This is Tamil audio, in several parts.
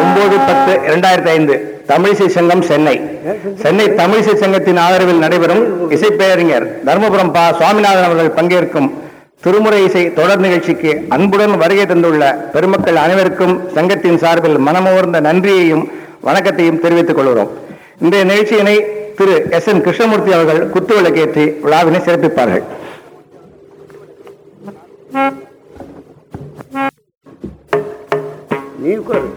ஒன்பது பத்து இரண்டாயிரத்தி ஐந்து தமிழிசை சங்கம் சென்னை. சென்னை தமிழிசை சங்கத்தின் ஆதரவில் நடைபெறும் இசைப்பேரறிஞர் தர்மபுரம் பா. சுவாமிநாதன் அவர்கள் பங்கேற்கும் திருமுறை இசை தொடர் நிகழ்ச்சிக்கு அன்புடன் வருகை தந்துள்ள பெருமக்கள் அனைவருக்கும் சங்கத்தின் சார்பில் மனமோர்ந்த நன்றியையும் வணக்கத்தையும் தெரிவித்துக் கொள்கிறோம். இந்த நிகழ்ச்சியினை திரு எஸ் என் கிருஷ்ணமூர்த்தி அவர்கள் குத்துவிளக்கேற்றி விழாவினை சிறப்பிப்பார்கள். நீ உட்காரு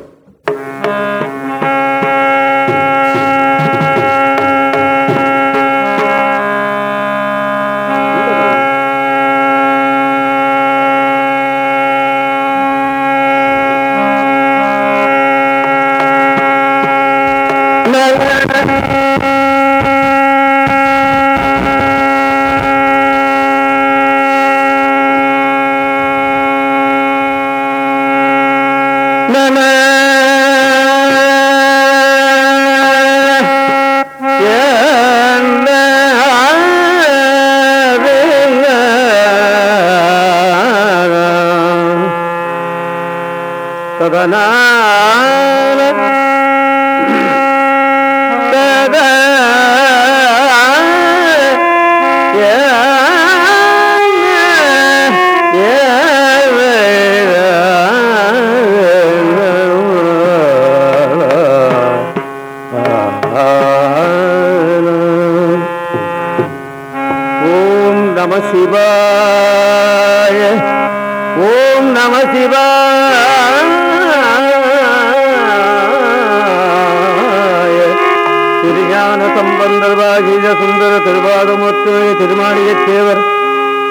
சேவர்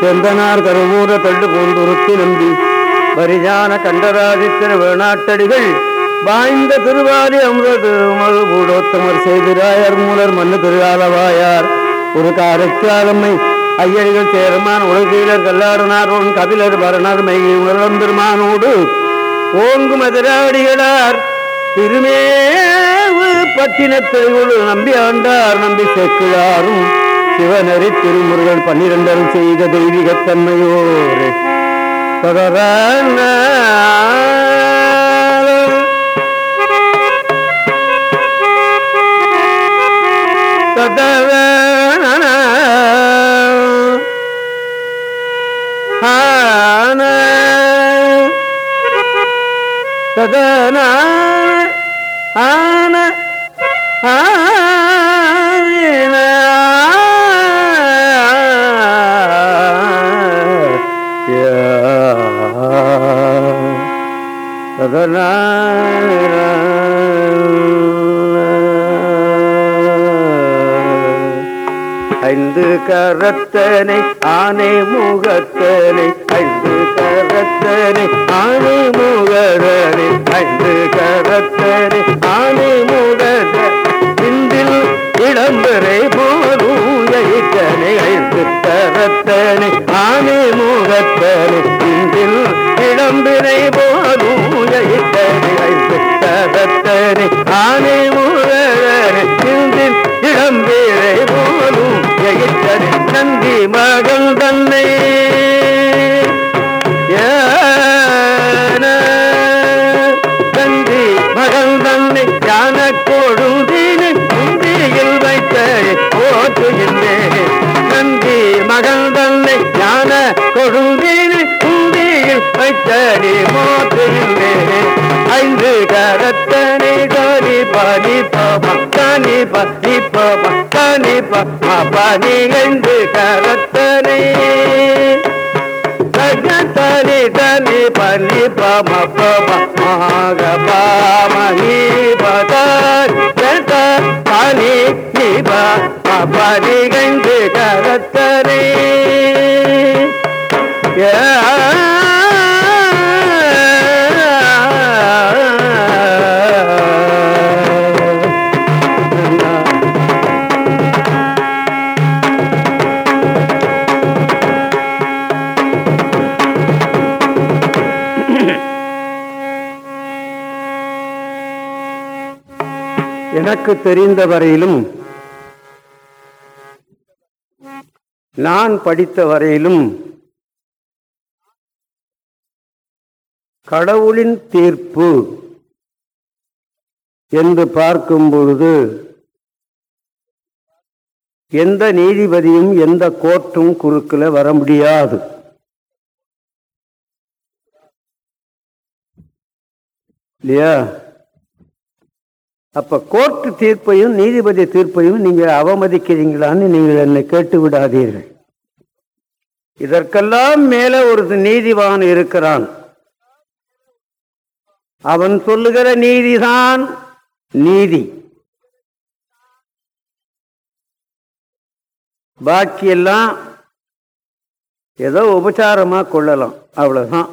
செந்தனார் கருவூர தள்ளு பூந்துருத்தி நம்பி. பரிஞான கண்டராதித்திர வேணாட்டடிகள் வாய்ந்த திருவாரி அமிர்த மது பூடோத்தமர் செய்திராயர் மூலர் மண்ணு திருவாலவாயார் ஒரு காரைக்காலம்மை ஐயர்கள் சேரமான் உலகீழர் கல்லாடனார் உன் கபிலர் பரணர் மெய் உணர்ந்தெருமானோடு ஓங்கும் எதிராடிகளார் திருமேவு பட்டினத்தை நம்பி ஆண்டார் நம்பி செக்குளாரும் சிவனறி திருமுருகன் பன்னிரண்டரும் செய்த தெய்வீகத்தன்மையோடு தொடரான ததவன ஆன ததன ஆன ஐந்து கரத்தனை ஆனை முகத்தனை ஐந்து கரத்தனை ஆனை முகதனை ஐந்து கரத்தனை ஆனை முகத இந்தில் இளம்பரை போதூயனை ஐந்து கரத்தனை ஆனை முகத்தனை இந்தில் இளம்பிரை போதூயனை ஐந்து ஆனை முகதனை இந்தில் இளம்பேரை போலும் எகிட்டனை நந்தி மகள் தன்னை. ஏன மகள் தன்னை ஞான கொழுந்தீனை முந்தியில் வைத்த போற்றுகின்றேன். நந்தி மகள் தன்னை ஞான கொழுந்தீனை முந்தியில் வைத்த நீ ஐந்து கரத்தனை கரி பனி பம கனி பனி பம கனி பனி ஐந்து கரத்தனை. தனி தனி பனி பம பம மாக பாமி பதர் பனி நிப பனி ஐந்து கரத்தனை. எனக்கு தெரிந்த வரையிலும் நான் படித்த வரையிலும் கடவுளின் தீர்ப்பு என்று பார்க்கும் பொழுது எந்த நீதிபதியும் எந்த கோர்ட்டும் குறுக்கில் வர முடியாது. இல்லையா? அப்போ கோர்ட்டு தீர்ப்பையும் நீதிபதி தீர்ப்பையும் நீங்கள் அவமதிக்கிறீங்களான்னு நீங்கள் என்னை கேட்டு விடாதீர்கள். இதற்கெல்லாம் மேலே ஒரு நீதிவான் இருக்கிறான். அவன் சொல்லுகிற நீதிதான் நீதி. பாக்கியெல்லாம் ஏதோ உபச்சாரமாக கொள்ளலாம். அவ்வளோதான்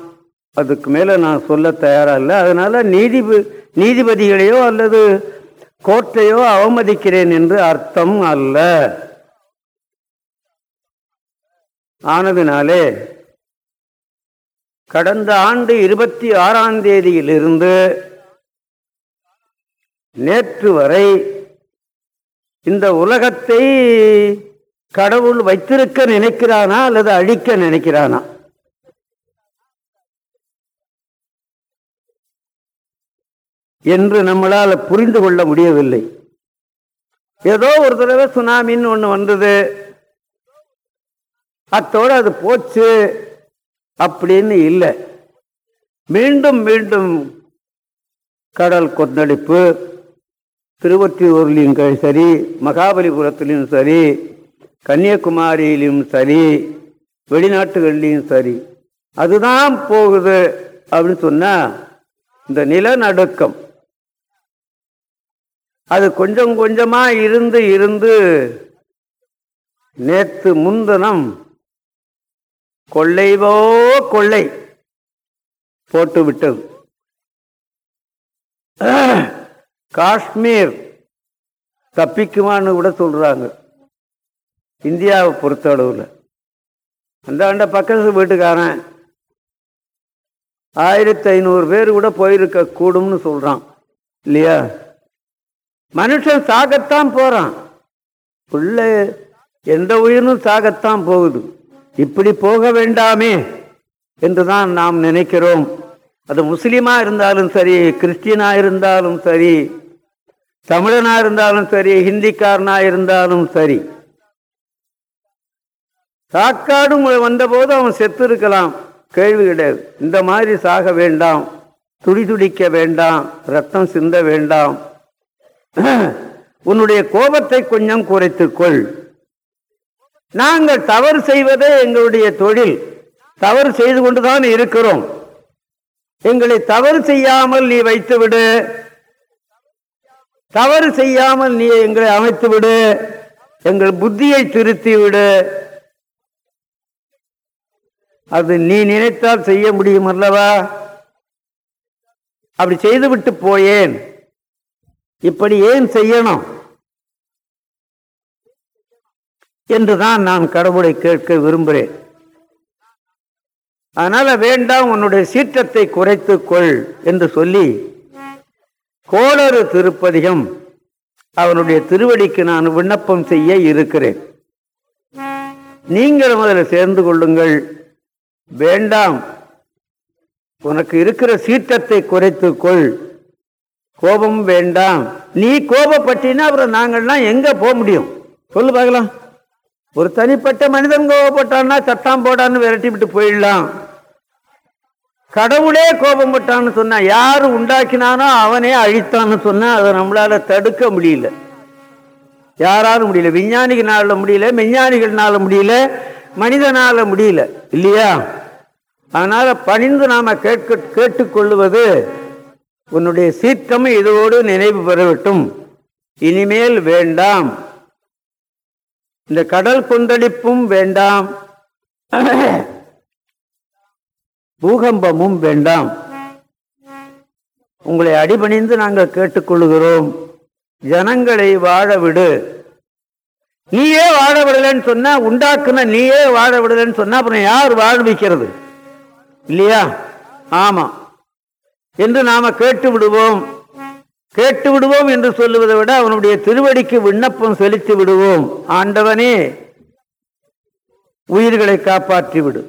அதுக்கு மேலே நான் சொல்ல தயாராக இல்லை. அதனால் நீதி நீதிபதிகளையோ அல்லது கோர்ட்டையோ அவமதிக்கிறேன் என்று அர்த்தம் அல்ல. ஆனதுனாலே கடந்த ஆண்டு இருபத்தி ஆறாம் தேதியிலிருந்து நேற்று வரை இந்த உலகத்தை கடவுள் வைத்திருக்க நினைக்கிறானா அல்லது அழிக்க நினைக்கிறானா? என்று நம்மளால் புரிந்து கொள்ள முடியவில்லை. ஏதோ ஒரு தடவை சுனாமின்னு ஒன்று வந்தது. அத்தோடு அது போச்சு அப்படின்னு இல்லை. மீண்டும் மீண்டும் கடல் கொந்தளிப்பு திருவொற்றியூர்லையும் சரி மகாபலிபுரத்துலேயும் சரி கன்னியாகுமரியிலும் சரி வெளிநாட்டுகள்லையும் சரி. அதுதான் போகுது அப்படின்னு சொன்னால் இந்த நிலநடுக்கம் அது கொஞ்சம் கொஞ்சமா இருந்து இருந்து நேத்து முன்தினம் கொள்ளைவோ கொள்ளை போட்டு விட்டது. காஷ்மீர் தப்பிக்குமான்னு கூட சொல்றாங்க. இந்தியாவை பொறுத்தளவில். அந்த ஆண்ட பக்கத்து வீட்டுக்காரன் ஆயிரத்தி ஐநூறு பேர் கூட போயிருக்க கூடும்னு சொல்றான். இல்லையா? மனுஷன் சாகத்தான் போறான். பிள்ளை எந்த உயிரும் சாகத்தான் போகுது. இப்படி போக வேண்டாமே என்றுதான் நாம் நினைக்கிறோம். அது முஸ்லீமா இருந்தாலும் சரி கிறிஸ்டியனா இருந்தாலும் சரி தமிழனா இருந்தாலும் சரி ஹிந்திக்காரனா இருந்தாலும் சரி. சாக்காடும் வந்தபோது அவன் செத்து இருக்கலாம் கேள்வி கிடையாது. இந்த மாதிரி சாக வேண்டாம். துடி துடிக்க வேண்டாம். ரத்தம் சிந்த வேண்டாம். உன்னுடைய கோபத்தை கொஞ்சம் குறைத்துக்கொள் நாங்கள் தவறு செய்வதே எங்களுடைய தொழில். தவறு செய்து கொண்டுதான் இருக்கிறோம். எங்களை தவறு செய்யாமல் நீ வைத்து விடு தவறு செய்யாமல் நீ எங்களை அமைத்து விடு எங்கள் புத்தியை திருத்தி விடு அது நீ நினைத்தால் செய்ய முடியும் அல்லவா? அப்படி செய்துவிட்டு போயேன். இப்படி ஏன் செய்யணும்? என்றுதான் நான் கடவுளை கேட்க விரும்புகிறேன். அதனால வேண்டாம் உன்னுடைய சீற்றத்தை குறைத்துக்கொள் என்று சொல்லி கோளறு திருப்பதிகம் அவனுடைய திருவடிக்கு நான் விண்ணப்பம் செய்ய இருக்கிறேன். நீங்கள் முதல்ல சேர்ந்து கொள்ளுங்கள். வேண்டாம் உனக்கு இருக்கிற சீற்றத்தை குறைத்துக் கொள். கோபம் வேண்டாம். நீ கோபப்பட்டினா அப்புறம் நாங்கள்லாம் எங்கே போக முடியும்? சொல்லு பார்க்கலாம். ஒரு தனிப்பட்ட மனிதன் கோபப்பட்டான்னா சட்டம் போடான்னு விரட்டி விட்டு போயிடலாம். கடவுளே கோபம் பட்டான்னு சொன்னா யாரு உண்டாக்கினானோ அவனே அழித்தான்னு சொன்னா அதை நம்மளால தடுக்க முடியல. யாராலும் முடியல. விஞ்ஞானிகளால முடியல மெஞ்ஞானிகள்னால முடியல மனிதனால முடியல. இல்லையா? அதனால பணிந்து நாம கேட்க கேட்டுக்கொள்வது உன்னுடைய சீற்றம் இதோடு நினைவு பெறவிட்டும். இனிமேல் வேண்டாம். இந்த கடல் கொந்தளிப்பும் வேண்டாம். பூகம்பமும் வேண்டாம். உங்களை அடிபணிந்து நாங்கள் கேட்டுக்கொள்கிறோம். ஜனங்களை வாழ விடு நீயே வாழ விடலைன்னு சொன்னா உண்டாக்குன நீயே வாழ விடலைன்னு சொன்னா அப்புறம் யார் வாழ்விக்கிறது? இல்லையா? ஆமா. என்று நாம கேட்டு விடுவோம். கேட்டு விடுவோம் என்று சொல்லுவதை விட அவனுடைய திருவடிக்கு விண்ணப்பம் செலுத்தி விடுவோம். ஆண்டவனே உயிர்களை காப்பாற்றி விடு.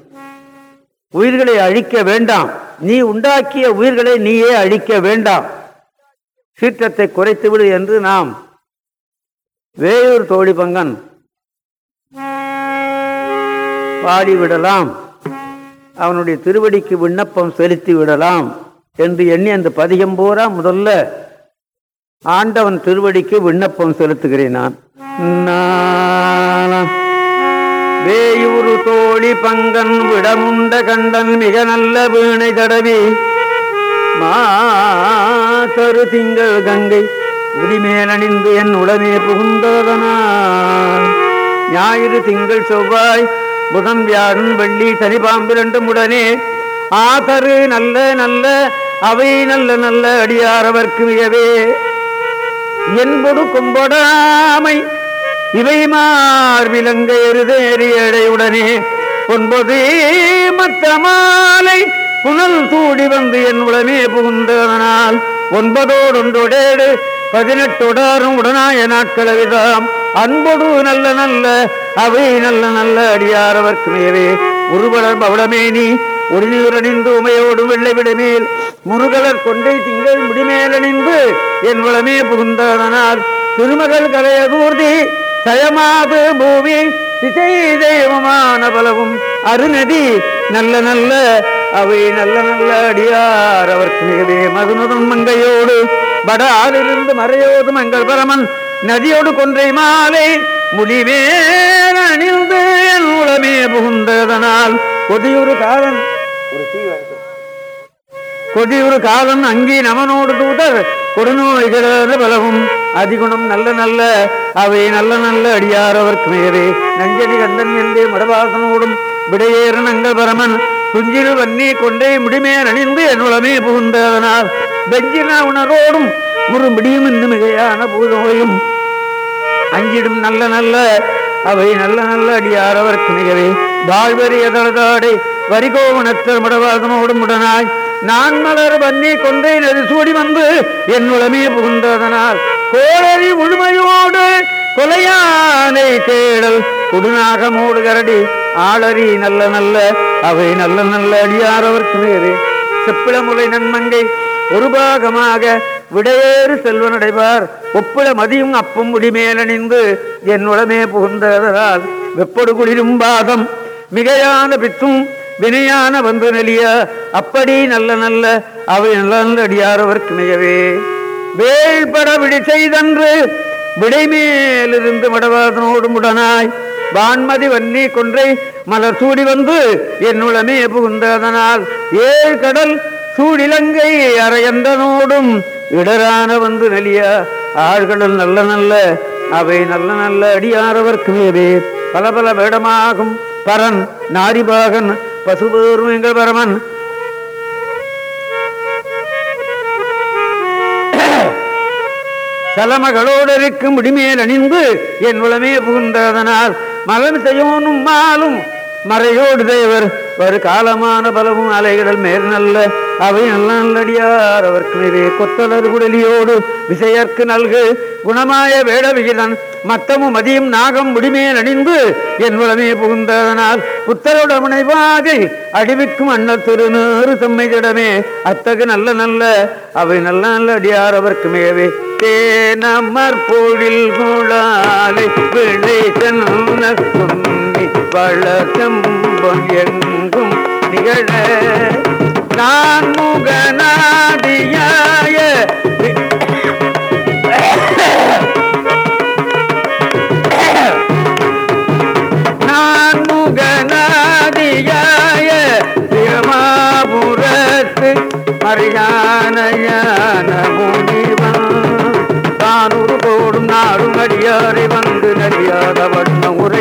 உயிர்களை அழிக்க வேண்டாம். நீ உண்டாக்கிய உயிர்களை நீயே அழிக்க வேண்டாம். சீற்றத்தை குறைத்துவிடு என்று நாம் வேயூர் தோழி பங்கன் பாடிவிடலாம். அவனுடைய திருவடிக்கு விண்ணப்பம் செலுத்தி விடலாம். என்று எண்ணி அந்த பதிகம் பூரா முதல்ல ஆண்டவன் திருவடிக்கு விண்ணப்பம் செலுத்துகிறேன் நான். வேயூரு தோழி பங்கன் விடமுண்ட கண்டன் மிக நல்ல வீணை தடவி மாசரு திங்கள் கங்கை உரிமேலணிந்து என் உடனே புகுந்ததனால். ஞாயிறு திங்கள் செவ்வாய் புதன் வியாழன் வெள்ளி சனி பாம்பிரண்டும் உடனே ஆதரு நல்ல நல்ல அவை நல்ல நல்ல அடியாரவர்க்கு மிகவே. என்பொடு கொம்பொடாமை இவை மார்பிலங்க எருதேறி எடையுடனே ஒன்பது மத்த மாலை புனல் தூடி வந்து என் உளமே புகுந்ததனால். ஒன்பதோடு ஒன்றொடேடு பதினெட்டொடாரும் உடனாய நாட்களவிதாம் அன்பொடு நல்ல நல்ல அவை நல்ல நல்ல அடியாரவர்க்கு மேவே உருவலர் பவளமேனி ஒரு நீரணிந்து உமையோடு வெள்ளை விடமேல் முருகலர் கொண்டை திங்கள் முடிமேலணிந்து என் வளமே புகுந்ததனால் திருமகள் கலையதூர்தி சயமாது பூமி திசை தெய்வமான பலவும் அருநதி நல்ல நல்ல அவை நல்ல நல்ல அடியார். அவர்க்கு மிகவே மதுனுடன் மங்கையோடு படாலிருந்து மறையோடு மங்கள் பரமன் நதியோடு கொன்றை மாலை முடிவே அணிந்து என் உளமே புகுந்ததனால் கொதியொரு காலன் ஒரு தீ வாய்ப்பு கொடியுறு காலம் அங்கே நமனோடு தூதர் கொடுநோய்கள பலவும் அதிகுணம் நல்ல நல்ல அவை நல்ல நல்ல அடியாரவர்க்கு மேலே. நஞ்சனி கந்தன் என்றே மடவாசனோடும் விடையேறு பரமன் துஞ்சில் வன்னி கொண்டே முடிமே அணிந்து என் உளமே புகுந்ததனால் வெஞ்சின உணரோடும் ஒரு முடியும் இந்த மிகையான பூதோயும். அஞ்சிடும் நல்ல நல்ல அவை நல்ல நல்ல அடியாரவர்க்கு மிகவே வாழ்வரி எதழதாடை வரிகோவனத்தர் மடவாதமோடுமுடனாய் நான் மலர் வன்னி கொன்றை நெறி சூடி வந்து என் உளமே புகுந்ததனால். கோழறி முழுமையோடு கொலையானை தேடல் குடுநாகமோடு கரடி ஆளறி நல்ல நல்ல அவை நல்ல நல்ல அடியாரவர்க்கு மிகவே செப்பிளமுலை நன்மங்கை ஒரு பாகமாக விடையேறு செல்வ நடைபார் ஒப்பிட மதியும் அப்பும் முடிமேலணிந்து என் உளமே புகுந்ததனால். வெப்படு குளிரும் பாதம் மிகையான பித்தும் வினையான வந்து நெலிய அப்படி நல்ல நல்ல அவை நல்ல அடியாரவர்க்கு மிகவே வேள்பட விடை செய்தன்று விடைமேலிருந்து மடவாதனோடு முடனாய் வான்மதி வன்னி கொன்றை மலர் சூடி வந்து என்னுடனே புகுந்ததனால் ஏழ் கடல் சூடிலங்கை அரையந்தனோடும் இடரான வந்து நலிய ஆழ்கடல் நல்ல நல்ல அவை நல்ல நல்ல அடியாரவர்க்கு மேவே பல பல வேடமாகும் பரன் நாரிபாகன் பசுபேரும் எங்கள் பரமன். சலமகளோடு இருக்கும் முடிமேல் அணிந்து என் உளமே புகுந்ததனால் மலம் செய்யோனும் மாலும் மறையோடு தேவர். ஒரு காலமான பலமும் அலைகடல் மேல் நல்ல அவை நல்ல நல்லடியார். அவர்க்கு நிறைய கொத்தலர் குடலியோடு விசையற்கு நல்கு குணமாய வேடவிகிதன் மத்தமும் மதியும் நாகம் முடிமேல் அணிந்து என் உளமே புகுந்ததனால் புத்தரோட முனைவாகை அடிவிக்கும் அண்ணல் திருநூறு தம்மை திடமே. அத்தகு நல்ல நல்ல அவை நல்ல நல்ல அடியார் அவர்க்கு மேவே தேனமர் பொழில் குழாலை விளை சென்னர் கும்மி எங்கும் நிகழ. நான் முகநாடியாய நான் முகநாடியாய திருமாபுரத்து மரியானையான முனிவன். தான் ஒரு கோடும் நாடும் அடியாரை வந்து நடியாதவன்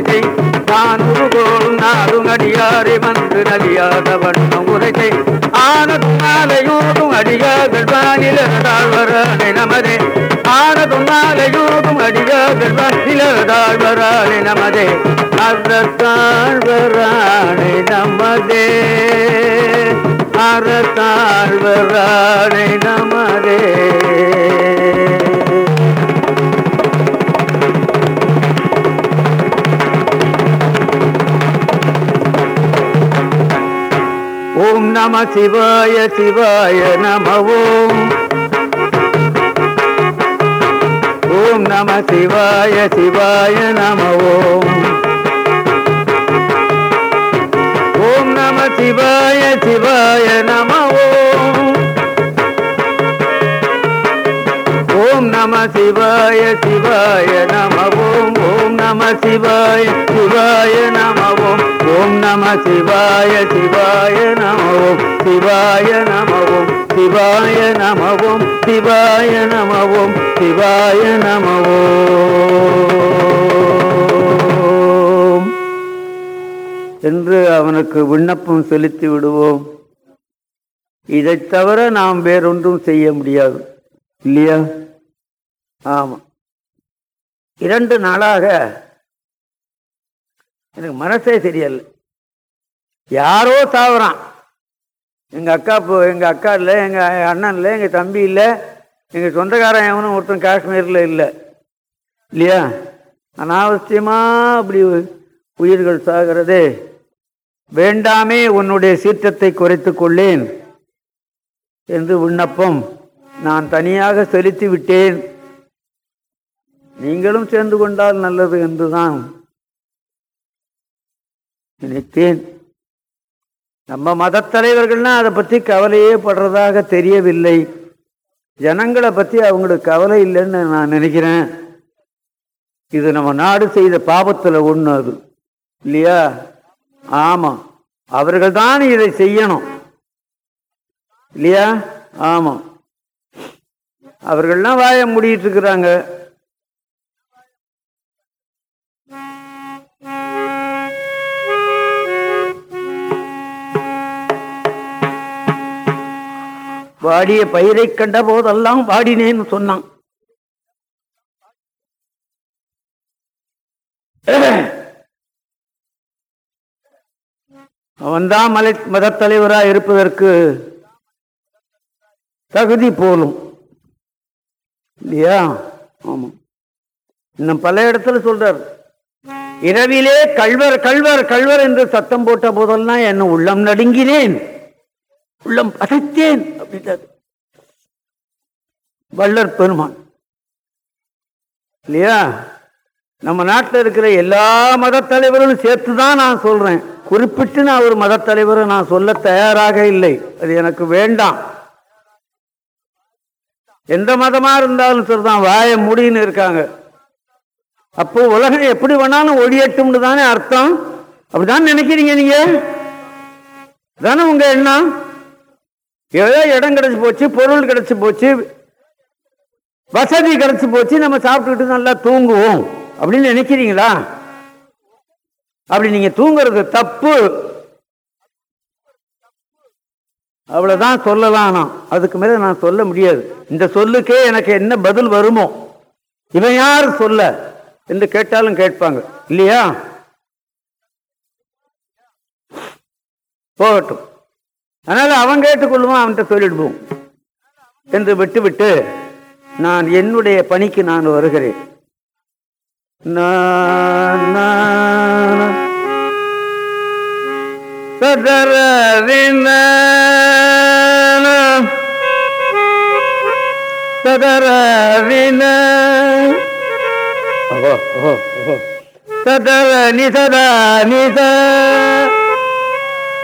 உரைத்தை தானூறு கோடும் நாடும் அடியாரை வந்து நலியாத வண்ணம் உரைத்தை ஆனதும் மாலையோடும் அடியார்கள் வானிலாழ்வரானே நமதே. ஆனதும் மாலையோடும் அடியார்கள் வானிலாழ்வரானே நமதே. அறத்தாழ்வரானே நமதே. அறத்தாழ்வரானே நமதே. நம சிவாய சிவாய நம ஓம் ஓம் நம சிவாய சிவாய நம ஓம் ஓம் நம சிவாய சிவாய நம ஓம் ஓம் நம சிவாய சிவாய நம ஓம் ஓம் நம சிவாய சிவாய நம ஓம் நம சிவாய சிவாய நம சிவாய நமவும் சிவாய நமவும் சிவாய நமவும் சிவாய நமவோம். என்று அவனுக்கு விண்ணப்பம் செலுத்தி விடுவோம். இதைத் தவிர நாம் வேறொன்றும் செய்ய முடியாது. இல்லையா? ஆமா. இரண்டு நாளாக எனக்கு மனசே தெரியல யாரோ சாவுறான். எங்கள் அக்கா போ- எங்கள் அக்கா இல்லை எங்கள் அண்ணன் இல்லை எங்கள் தம்பி இல்லை எங்கள் சொந்தக்காரன் எவனும் ஒருத்தன் காஷ்மீரில் இல்லை. இல்லையா? அனாவசியமாக அப்படி உயிர்கள் சாகிறதே. வேண்டாமே உன்னுடைய சீற்றத்தை குறைத்து கொள்ளேன் என்று விண்ணப்பம் நான் தனியாக செலுத்தி விட்டேன். நீங்களும் சேர்ந்து கொண்டால் நல்லது என்றுதான். நினைத்தேன். நம்ம மதத் தலைவர்கள்னா அதை பற்றி கவலையே படுறதாக தெரியவில்லை. ஜனங்களை பற்றி அவங்களுக்கு கவலை இல்லைன்னு நான் நினைக்கிறேன். இது நம்ம நாடு செய்த பாபத்தில் ஒன்று அது. இல்லையா? ஆமாம் அவர்கள் தான் இதை செய்யணும். இல்லையா? ஆமாம் அவர்கள்லாம் வாய மூடிட்டு இருக்கிறாங்க. வாடிய பயிரை கண்ட போதெல்லாம் வாடினேன்னு சொன்னான். அவன்தான் மலை மதத்தலைவராக இருப்பதற்கு தகுதி போலும். இல்லையா? ஆமா. இன்னும் பல இடத்துல சொல்றார். இரவிலே கல்வர் கல்வர் கல்வர் என்று சத்தம் போட்ட போதெல்லாம் என்ன உள்ளம் நடுங்கினேன். உள்ளம் பதைத்தேன் அப்படின்றது. வள்ளர் பெருமான். இல்லையா? நம்ம நாட்டில் இருக்கிற எல்லா மத தலைவர்களும் சேர்த்து தான் நான் சொல்றேன். குறிப்பிட்டு நான் ஒரு மதத் தலைவரை நான் சொல்ல தயாராக இல்லை. அது எனக்கு வேண்டாம். எந்த மதமா இருந்தாலும் சரிதான் வாய முடின்னு இருக்காங்க. அப்போ உலகம் எப்படி வேணாலும் ஒழியட்டும்னு தானே அர்த்தம். அப்படிதான் நினைக்கிறீங்க நீங்க? தானே உங்க எண்ணம்? ஏதோ இடம் கிடச்சி போச்சு பொருள் கிடச்சி போச்சு வசதி கிடச்சி போச்சு நம்ம சாப்பிட்டுக்கிட்டு நல்லா தூங்குவோம். அப்படின்னு நினைக்கிறீங்களா? அப்படி நீங்க தூங்குறது தப்பு. அவ்வளவுதான் சொல்லலாம் நான் அதுக்கு மேல நான் சொல்ல முடியாது. இந்த சொல்லுக்கே எனக்கு என்ன பதில் வருமோ? இவன் யார் சொல்ல? என்று கேட்டாலும் கேட்பாங்க. இல்லையா? போகட்டும். அதனால அவன் கேட்டுக்கொள்ளுவான் அவன்கிட்ட சொல்லிடுவோம். என்று விட்டுவிட்டு நான் என்னுடைய பணிக்கு நான் வருகிறேன். நான் நான் சதரவின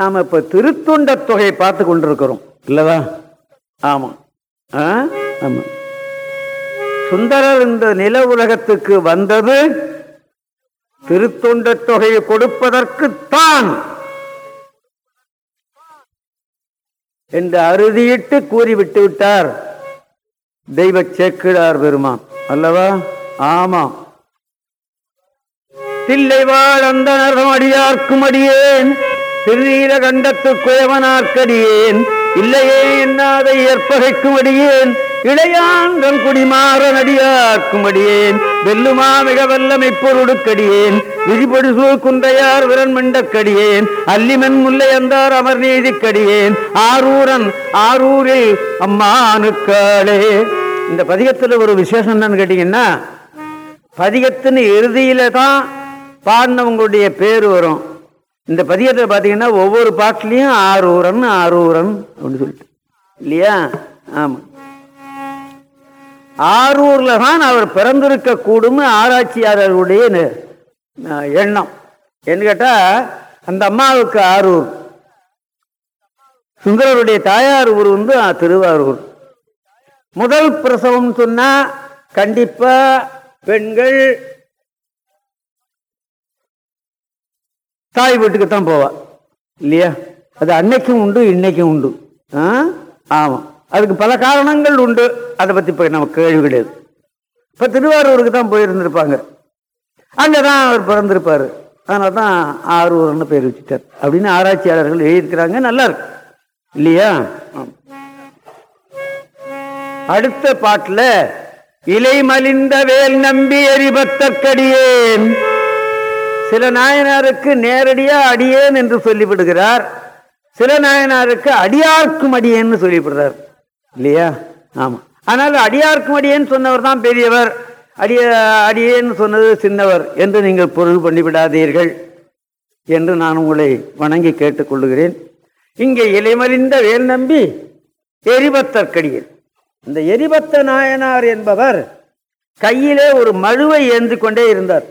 நாம இப்ப திருத்தொண்ட தொகையை பார்த்து கொண்டிருக்கிறோம். இல்லவா ஆமா. ஆ? ஆமா. சுந்தரர் இந்த நில உலகத்துக்கு வந்தது திருத்தொண்ட தொகையை கொடுப்பதற்குத்தான் என்று அறுதியிட்டு கூறிவிட்டு விட்டார் தெய்வ சேக்கிழார் பெருமான். அல்லவா? ஆமாம் தில்லை வாழ் அந்த அடியார்க்கும் அடியேன். திருநீலகண்டத்து குயவனார்க்கடியேன் இல்லையே என்னாதை ஏற்பகைக்கும் அடியேன் இளையாங்கன் குடிமாற அடியார்க்கும் அடியேன் வெல்லுமா மிக வல்லமை பொருடுக்கடியேன். விதிபடி குன்றையார் விரன் மண்டக்கடியேன். அல்லிமன் முல்லை அந்தார் அமர் நீதிக்கடியேன். ஆரூரன் ஆரூரில் அம்மானுக்காளே. இந்த பதிகத்தில் ஒரு விசேஷம் என்னன்னு கேட்டீங்கன்னா பதிகத்தின் இறுதியில தான் பாடினவங்களுடைய பேர் வரும். இந்த பதியத்தில் பார்த்தீங்கன்னா ஒவ்வொரு பாட்டிலையும் ஆரூரன் ஆரூரன் அப்படின்னு சொல்லிட்டு. இல்லையா? ஆமாம் ஆரூரில் தான் அவர் பிறந்திருக்க கூடும் ஆராய்ச்சியாளர்களுடைய நெ- எண்ணம். என்ன கேட்டால் அந்த அம்மாவுக்கு ஆரூர். சுந்தரருடைய தாயார் ஊர் வந்து திருவாரூர். முதல் பிரசவம் சொன்னால் கண்டிப்பாக பெண்கள் தாய் வீட்டுக்கு தான் போவா. இல்லையா? அது அன்னைக்கும் உண்டு இன்னைக்கும் உண்டு. ஆ? அதுக்கு பல காரணங்கள் உண்டு. அதை பத்தி இப்போ நமக்கு கேள்வி கிடையாது. இப்போ திருவாரூருக்கு தான் போயிருந்திருப்பாங்க. அங்கதான் அவர் பிறந்திருப்பார். அதனால தான் ஆரூர்னு பேர் வச்சுட்டார். அப்படின்னு ஆராய்ச்சியாளர்கள் எழுதியிருக்கிறாங்க. நல்லா இருக்கு. இல்லையா? அடுத்த பாட்டில் இலை மலிந்த வேல் நம்பி எரிபத்தற்கடியேன் சில நாயனாருக்கு நேரடியா அடியேன் என்று சொல்லிவிடுகிறார். சில நாயனாருக்கு அடியார்க்கும் அடியேன்னு சொல்லிவிடுறார். இல்லையா? ஆமா. ஆனால் அடியார்க்கும் அடியேன்னு சொன்னவர் தான் பெரியவர். அடிய அடியேன்னு சொன்னது சின்னவர் என்று நீங்கள் பொருள் பண்ணிவிடாதீர்கள் என்று நான் உங்களை வணங்கி கேட்டுக்கொள்ளுகிறேன். இங்கே இலைமறிந்த வேல் நம்பி எரிபத்தற்கடியில் இந்த எரிபத்த நாயனார் என்பவர் கையிலே ஒரு மழுவை ஏந்து கொண்டே இருந்தார்.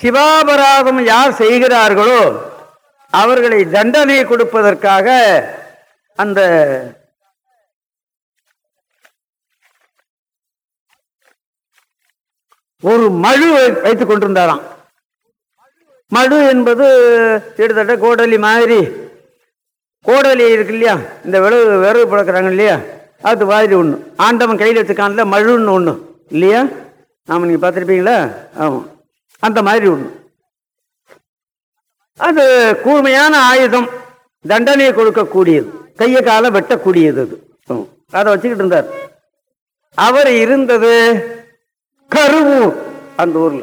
சிவாபராதம் யார் செய்கிறார்களோ அவர்களை தண்டனை கொடுப்பதற்காக அந்த ஒரு மழு வை- வைத்துக் கொண்டிருந்தாராம். மடு என்பது கிட்டத்தட்ட கோடலி மாதிரி. கோடலி இருக்கு இல்லையா? இந்த விளவு விறகு பழக்கிறாங்க இல்லையா? அது மாதிரி ஒன்று ஆண்டவன் கையில் வச்சுக்கான்ல மழுன்னு ஒன்று இல்லையா? ஆமாம் நீங்கள் பார்த்துருப்பீங்களா? ஆமாம் அந்த மாதிரி ஒன்று அது கூர்மையான ஆயுதம் தண்டனையை கொடுக்கக்கூடியது கையை காலை வெட்டக்கூடியது அது. அதை வச்சுக்கிட்டு இருந்தார். அவர் இருந்தது கருவூர் அந்த ஊர்ல.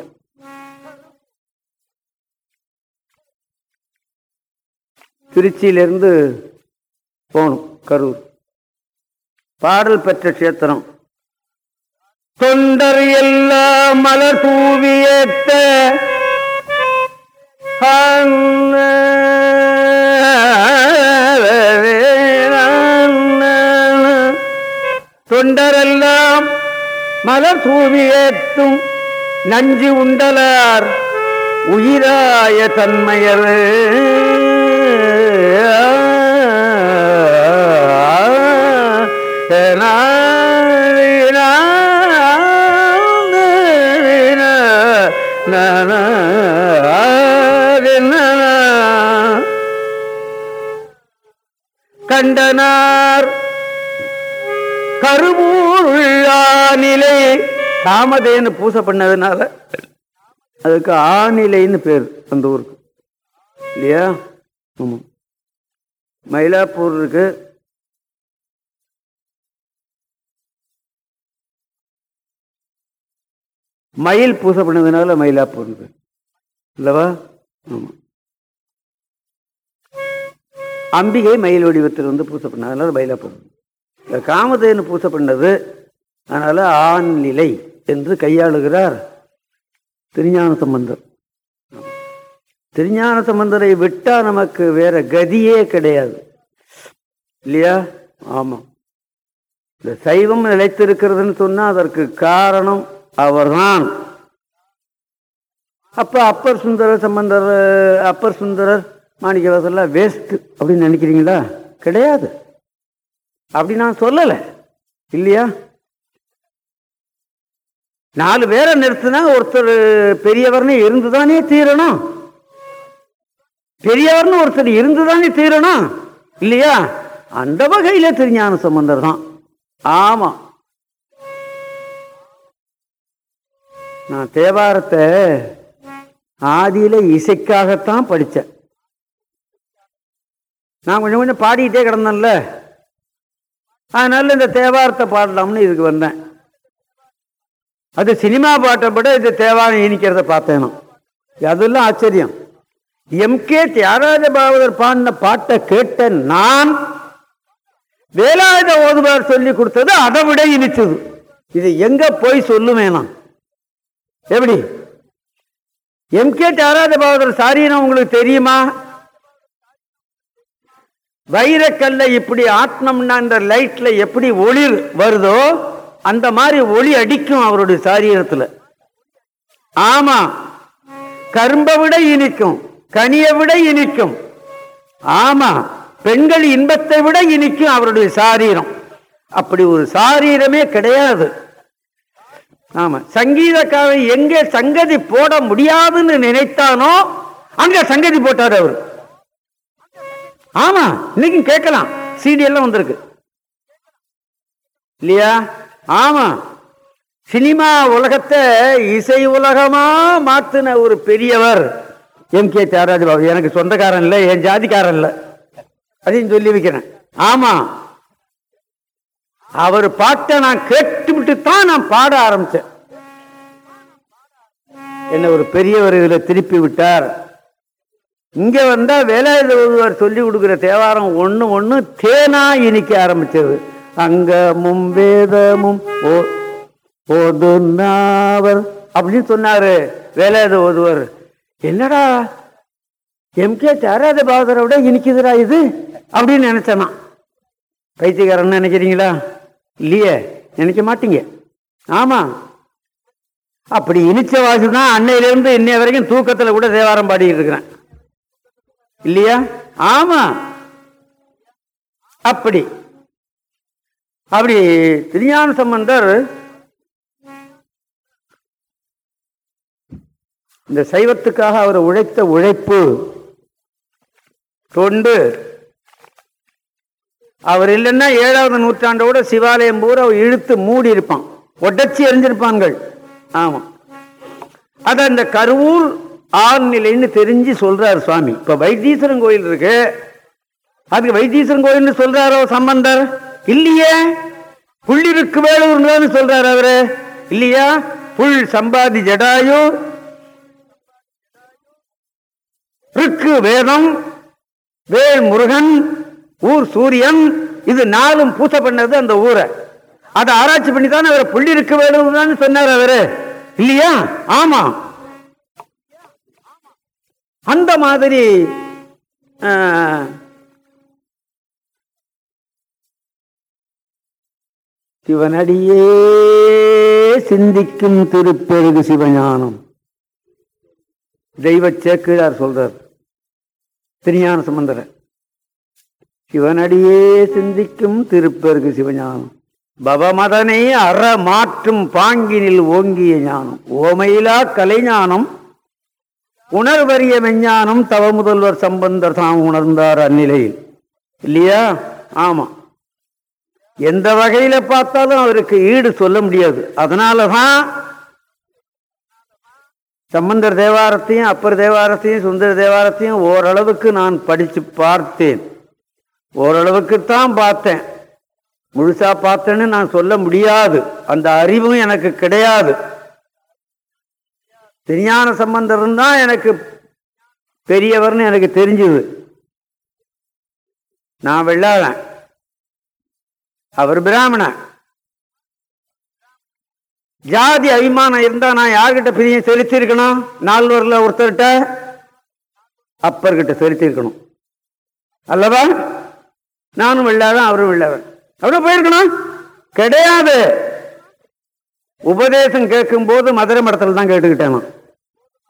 திருச்சியிலிருந்து போகணும் கரூர். பாடல் பெற்ற கஷேத்திரம். தொண்டர் எல்லா மலர் தூவியேத்த தொண்டரெல்லாம் மலர் தூவியேத்தும் நஞ்சு உண்டலார் உயிராய தன்மையர். ஏனா காமதேன்னு பூசை பண்ணதுனால அதுக்கு ஆநிலைன்னு பேர் அந்த ஊருக்கு. இல்லையா? ஆமாம். மயிலாப்பூர் இருக்கு. மயில் பூசை பண்ணதுனால மயிலாப்பூர் பேர் இல்லவா? ஆமாம். அம்பிகை மயில் வடிவத்தில் வந்து பூசை பண்ண அதனால மயிலாப்பூர் காமதேன்னு பூசை பண்ணது அதனால் ஆண் நிலை என்று கையாளுகிறார் திருஞான சம்பந்தர். திருஞான சம்பந்தரை விட்டா நமக்கு வேற கதியே கிடையாது. இல்லையா? ஆமாம். இந்த சைவம் நிலைத்திருக்கிறதுன்னு சொன்னா அதற்கு காரணம் அவர்தான். அப்ப அப்பர் சுந்தரர் சம்பந்தர் அப்பர் சுந்தரர் மாணிக்கவாசல்லாம் வேஸ்ட் அப்படின்னு நினைக்கிறீங்களா? கிடையாது. அப்படி நான் சொல்லலை. இல்லையா? நாலு பேரை நிறுத்தினா ஒருத்தர் பெரியவர்னு இருந்துதானே தீரணும்? பெரியவர்னு ஒருத்தர் இருந்துதானே தீரணும்? இல்லையா? அந்த வகையில திருஞான சம்பந்தர் தான். ஆமா. நான் தேவாரத்தை ஆதியில இசைக்காகத்தான் படித்தேன். நான் கொஞ்சம் கொஞ்சம் பாடிக்கிட்டே கிடந்தேன்ல. அதனால இந்த தேவாரத்தை பாடலாம்னு இதுக்கு வந்தேன். அது சினிமா பாட்டை விட இது தேவாரம் இனிக்கிறத பார்த்தேனும் அதெல்லாம் ஆச்சரியம். எம் கே தியாகராஜ பாகவதர் பாடின பாட்டை கேட்ட நான் வேலாயுத ஓதுவார் சொல்லி கொடுத்தது அதை விட இனிச்சது. இது எங்க போய் சொல்லுவேன் நான். எப்படி? எம் கே தியாகராஜ பாகவதர் சாரினா உங்களுக்கு தெரியுமா? வைரக்கல்ல இப்படி ஆத்மம்னா இந்த லைட்ல எப்படி ஒளிர் வருதோ அந்த மாதிரி ஒளி அடிக்கும் அவருடைய சாரீரத்தில். ஆமா. கரும்பை விட இனிக்கும் கனியை விட இனிக்கும். ஆமா. பெண்கள் இன்பத்தை விட இனிக்கும் அவருடைய சாரீரம். அப்படி ஒரு சாரீரமே கிடையாது. ஆமா. சங்கீதக்காரன் எங்கே சங்கதி போட முடியாதுன்னு நினைத்தானோ அங்க சங்கதி போட்டார் அவர். ஆமா. இன்னைக்கும் கேட்கலாம். சிடி எல்லாம் வந்திருக்கு. இல்லையா? ஆமாம் சினிமா உலகத்தை இசை உலகமாக மாற்றின ஒரு பெரியவர் எம் கே தியாகராஜ பாபு எனக்கு சொந்தக்காரன் இல்லை என் ஜாதிக்காரன் இல்லை. அதையும் சொல்லி வைக்கிறேன். ஆமாம் அவர் பாட்டை நான் கேட்டுவிட்டு தான் நான் பாட ஆரம்பித்தேன் என்னை ஒரு பெரியவர் இதில் திருப்பி விட்டார். இங்கே வந்தால் வேலாயுத ஒருவர் சொல்லி கொடுக்குற தேவாரம் ஒன்று ஒன்று தேனா இனிக்க ஆரம்பித்தது. அங்கமும் வேதமும் ஓ- ஓதுனாவர் அப்படின்னு சொன்னாரு. வேலையாத ஓதுவர். என்னடா? எம் கே சாராத பாகரை விட இனிக்குதுடா இது? அப்படின்னு நினைச்சேன் பைத்தியக்காரன் நினைக்கிறீங்களா? இல்லையே நினைக்க மாட்டீங்க. ஆமா. அப்படி இனிச்ச வாசி தான் அன்னையிலிருந்து இன்னைய வரைக்கும் தூக்கத்துல கூட தேவாரம் பாடிட்டு இருக்கிறேன். இல்லையா? ஆமா. அப்படி. அப்படி திருஞான சம்பந்தர் இந்த சைவத்துக்காக அவர் உழைத்த உழைப்பு தொண்டு அவர் இல்லைன்னா ஏழாவது நூற்றாண்டோட சிவாலயம் பூரா இழுத்து மூடி இருப்பான். உடச்சி எறிஞ்சிருப்பான்கள் ஆமா. அத அந்த கருவூர் ஆழ்நிலைன்னு தெரிஞ்சு சொல்றாரு சுவாமி. இப்ப வைத்தீஸ்வரன் கோயில் இருக்கு. அதுக்கு வைத்தீஸ்வரன் கோயில்னு சொல்றாரோ சம்பந்தர்? இல்லையே? புள்ளிருக்கு வேலூர்னு சொல்றாரு அவரு. இல்லையா? புல் சம்பாதி ஜடாயு. ருக்கு வேதம். வேல் முருகன். ஊர் சூரியன். இது நாலும் பூசை பண்ணது அந்த ஊரை. அதை ஆராய்ச்சி பண்ணி தானே அவர் புள்ளி இருக்க வேணும் சொன்னார் அவரு. இல்லையா? ஆமா. அந்த மாதிரி சிவனடியே சிந்திக்கும் திருப்பெருகு சிவஞானம். தெய்வ சேக்கிழார் சொல்றார். திருஞான சம்பந்தர. சிவனடியே சிந்திக்கும் திருப்பெருகு சிவஞானம். பவமதனை அற மாற்றும் பாங்கினில் ஓங்கிய ஞானம். ஓமையிலா கலைஞானம் உணர்வறிய மெஞ்ஞானம் தவ முதல்வர் சம்பந்தர் தாம் உணர்ந்தார் அந்நிலையில். இல்லையா? ஆமா. எந்த வகையில பார்த்தாலும் அவருக்கு ஈடு சொல்ல முடியாது. அதனாலதான் சம்பந்தர் தேவாரத்தையும் அப்பர் தேவாரத்தையும் சுந்தர தேவாரத்தையும் ஓரளவுக்கு நான் படித்து பார்த்தேன். ஓரளவுக்குத்தான் பார்த்தேன். முழுசா பார்த்தேன்னு நான் சொல்ல முடியாது. அந்த அறிவும் எனக்கு கிடையாது. திருஞான சம்பந்தரும் தான் எனக்கு பெரியவர்னு எனக்கு தெரிஞ்சது. நான் வெள்ளாளன். அவர் பிராமணன் ஜாதி அபிமானம் இருந்தா நான் யார்கிட்ட பிரியம் செலுத்திருக்கணும் நால்வரில் ஒருத்தர்கிட்ட அப்பர்கிட்ட செலுத்திருக்கணும் அல்லவா? நானும் வெள்ளாதான் அவரும் வெள்ளாவன் அவரும் போயிருக்கணும்? கிடையாது. உபதேசம் கேட்கும் போது மதுரை மடத்தில் தான் கேட்டுக்கிட்டேன்.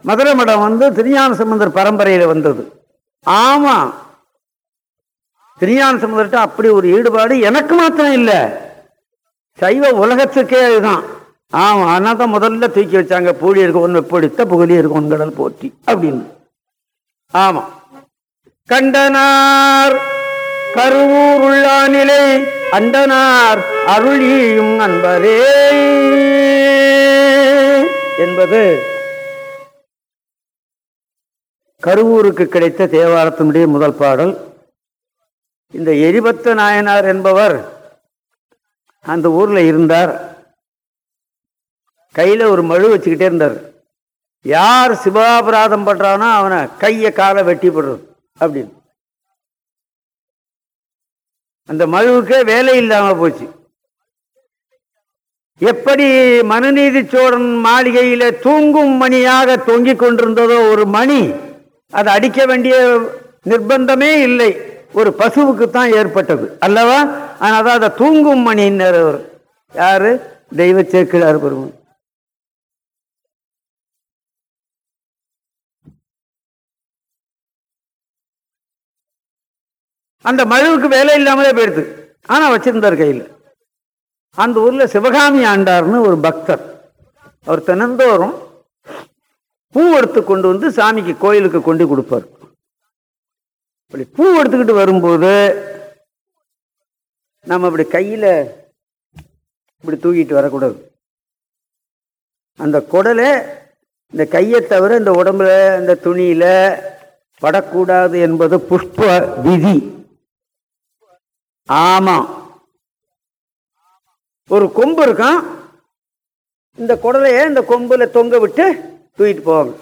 மதுரை மடம் வந்து திருஞான சம்பந்தர் பரம்பரையில் வந்தது. ஆமாம் திருஞான சம்பந்தர்கிட்ட அப்படி ஒரு ஈடுபாடு எனக்கு மாத்திரம் இல்லை. சைவ உலகத்துக்கே அதுதான். ஆமாம் ஆனால் தான் முதல்ல தூக்கி வச்சாங்க. பூழி இருக்க ஒன்று பிடித்த புகழி இருக்க ஒன்கடல் போற்றி அப்படின்னு. ஆமாம் கண்டனார் கருவூர் உள்ளானிலை அண்டனார் அருளியும் அன்பரே என்பது கருவூருக்கு கிடைத்த தேவாரத்தினுடைய முதல் பாடல். இந்த எரிபத்த நாயனார் என்பவர் அந்த ஊரில் இருந்தார். கையில் ஒரு மழு வச்சுக்கிட்டே இருந்தார். யார் சிவாபராதம் பண்ணுறானோ அவனை கையை காலை வெட்டி போடுறது அப்படின்னு. அந்த மழுவுக்கே வேலை இல்லாமல் போச்சு. எப்படி மனுநீதி சோழன் மாளிகையில தூங்கும் மணியாக தொங்கிக் கொண்டிருந்ததோ ஒரு மணி அதை அடிக்க வேண்டிய நிர்பந்தமே இல்லை. ஒரு பசுவுக்கு தான் ஏற்பட்டது அல்லவா? ஆனால் அதை தூங்கும் மணின்னர் அவர். யாரு? தெய்வ சேர்க்கிறார் பெருமன். அந்த மழுவுக்கு வேலை இல்லாமலே போயிடுது. ஆனால் வச்சிருந்தார் கையில். அந்த ஊரில் சிவகாமி ஆண்டார்னு ஒரு பக்தர். அவர் தினந்தோறும் பூ எடுத்து கொண்டு வந்து சாமிக்கு கோயிலுக்கு கொண்டு கொடுப்பார். இப்படி பூ எடுத்துக்கிட்டு வரும்போது நம்ம இப்படி கையில் இப்படி தூக்கிட்டு வரக்கூடாது. அந்த குடலை இந்த கையை தவிர இந்த உடம்புல இந்த துணியில் படக்கூடாது என்பது புஷ்ப விதி. ஆமாம் ஒரு கொம்பு இருக்கும் இந்த குடலையே இந்த கொம்பில் தொங்க விட்டு தூக்கிட்டு போவாங்க.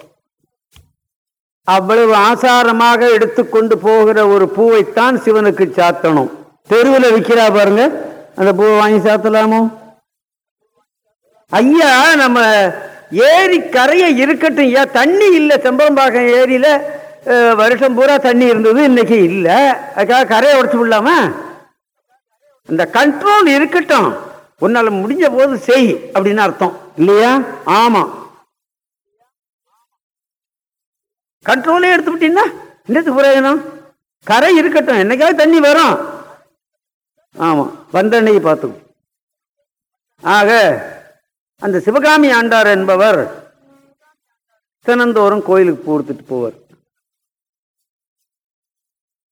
அவ்வளவு ஆசாரமாக எடுத்துக்கொண்டு போகிற ஒரு பூவைத்தான் சிவனுக்கு சாத்தணும். தெருவில் விற்கிறா பாருங்க. அந்த பூவை வாங்கி சாத்தலாமோ? ஐயா நம்ம ஏரி கரையை இருக்கட்டும் ஐயா. தண்ணி இல்லை செம்பரம்பாக்கம் ஏரியில வருஷம் பூரா தண்ணி இருந்தது இன்னைக்கு இல்லை. அதுக்காக கரையை உடச்சு விடலாமா? இந்த கண்ட்ரோல் இருக்கட்டும். உன்னால முடிஞ்ச போது செய் அப்படின்னு அர்த்தம். இல்லையா? ஆமாம் கண்ட்ரோலே எடுத்துக்கிட்டீங்கன்னா என்னது பிரயோஜனம் கரை இருக்கட்டும் என்னைக்காவது தண்ணி வரும். ஆமாம் வந்த அன்னைக்கு பார்த்துக்கும் ஆக அந்த சிவகாமி ஆண்டார் என்பவர் தினந்தோறும் கோயிலுக்கு கொடுத்துட்டு போவார்.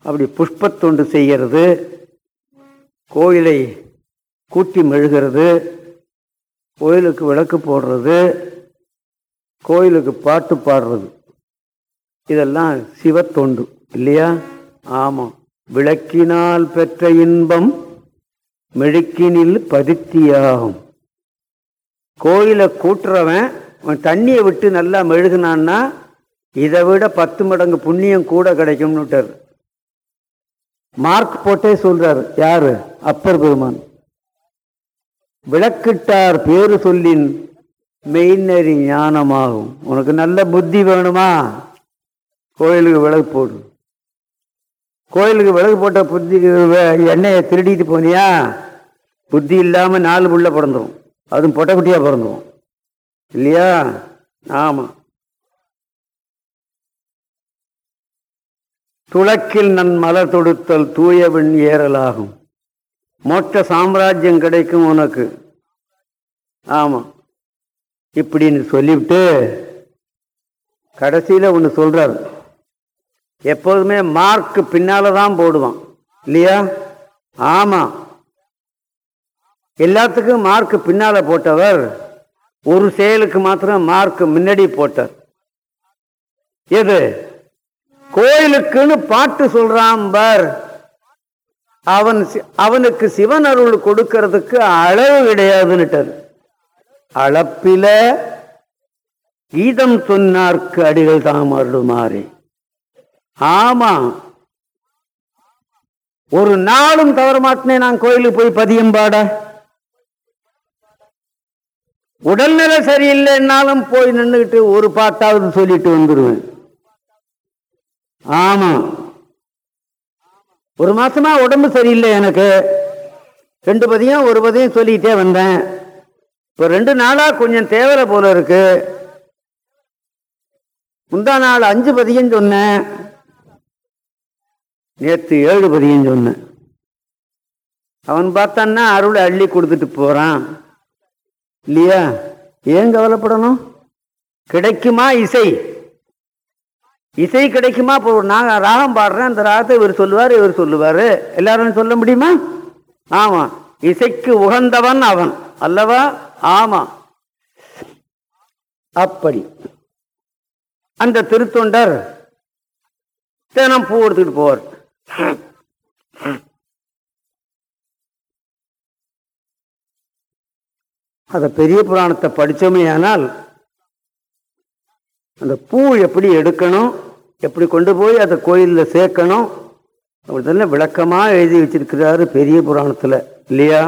அப்படி புஷ்பத்தொண்டு செய்கிறது கோயிலை கூட்டி மெழுகிறது கோயிலுக்கு விளக்கு போடுறது கோயிலுக்கு பாட்டு பாடுறது. இதெல்லாம் சிவத்தொண்டு இல்லையா? ஆமாம். விளக்கினால் பெற்ற இன்பம் மெழுக்கினில் பதித்தியாகும். கோயிலை கூட்டுறவன் அவன் தண்ணியை விட்டு நல்லா மெழுகுனான்னா இதை விட பத்து மடங்கு புண்ணியம் கூட கிடைக்கும்னுட்டார். மார்க் போட்டே சொல்றாரு யாரு? அப்பர் பெருமான். விளக்கிட்டார் பேரு சொல்லின் மெய்நெறி ஞானமாகும். உனக்கு நல்ல புத்தி வேணுமா? கோயிலுக்கு விளக்கு போடு. கோயிலுக்கு விளக்கு போட்ட புத்தி எண்ணெயை திருடிட்டு போனியா? புத்தி இல்லாமல் நாலு புள்ள பிறந்துடும் அதுவும் பொட்டக்குட்டியாக பிறந்துடும் இல்லையா? ஆமாம் துளக்கில் நன் மலர் தொடுத்தல் தூயவன் ஏறலாகும். மொட்ட சாம்ராஜ்யம் கிடைக்கும் உனக்கு. ஆமாம் இப்படின்னு சொல்லிவிட்டு கடைசியில் ஒன்று சொல்கிறார் எப்போதுமே மார்க் பின்னால தான் போடுவான். இல்லையா? ஆமா. எல்லாத்துக்கும் மார்க் பின்னால போட்டவர் ஒரு செயலுக்கு மாத்திரம் மார்க் முன்னாடி போட்டார். எது? கோயிலுக்குன்னு பாட்டு சொல்றான் பார். அவன் சி- அவனுக்கு சிவன் அருள் கொடுக்கறதுக்கு அளவு கிடையாதுன்னுட்டார். அளப்பில கீதம் சொன்னார்க்கு அடிகள் தாம் ஆமா. ஒரு நாளும் தவற மாட்டேனே நான் கோயிலுக்கு போய் பதியம் பாட. உடல்நிலை சரியில்லைன்னாலும் போய் நின்றுக்கிட்டு ஒரு பாட்டாவது சொல்லிட்டு வந்துடுவேன் ஆமா. ஒரு மாசமா உடம்பு சரியில்லை எனக்கு. ரெண்டு பதியும் ஒரு பதியும் சொல்லிக்கிட்டே வந்தேன். இப்போ ரெண்டு நாளா கொஞ்சம் தேவலை போல இருக்கு. முந்தா நாள் அஞ்சு பதியம் சொன்னேன். நேற்று ஏழு பதியன்னு சொன்னேன் அவன் பார்த்தான்னா அருளை அள்ளி கொடுத்துட்டு போகிறான் இல்லையா? ஏன் கவலைப்படணும்? கிடைக்குமா இசை? இசை கிடைக்குமா? இப்போ நாங்கள் ராகம் பாடுறேன். அந்த ராகத்தை இவர் சொல்லுவார் இவர் சொல்லுவார். எல்லாரும் சொல்ல முடியுமா? ஆமாம் இசைக்கு உகந்தவன் அவன். அல்லவா? ஆமாம் அப்படி. அந்த திருத்தொண்டர் தினம் பூ எடுத்துக்கிட்டு போவார். அத பெரிய புராணத்தை படிச்சோமே ஆனால் அந்த பூ எப்படி எடுக்கணும் எப்படி கொண்டு போய் அதை கோயிலில் சேர்க்கணும் அப்படித்தானே விளக்கமாக எழுதி வச்சிருக்கிறாரு பெரிய புராணத்தில் இல்லையா?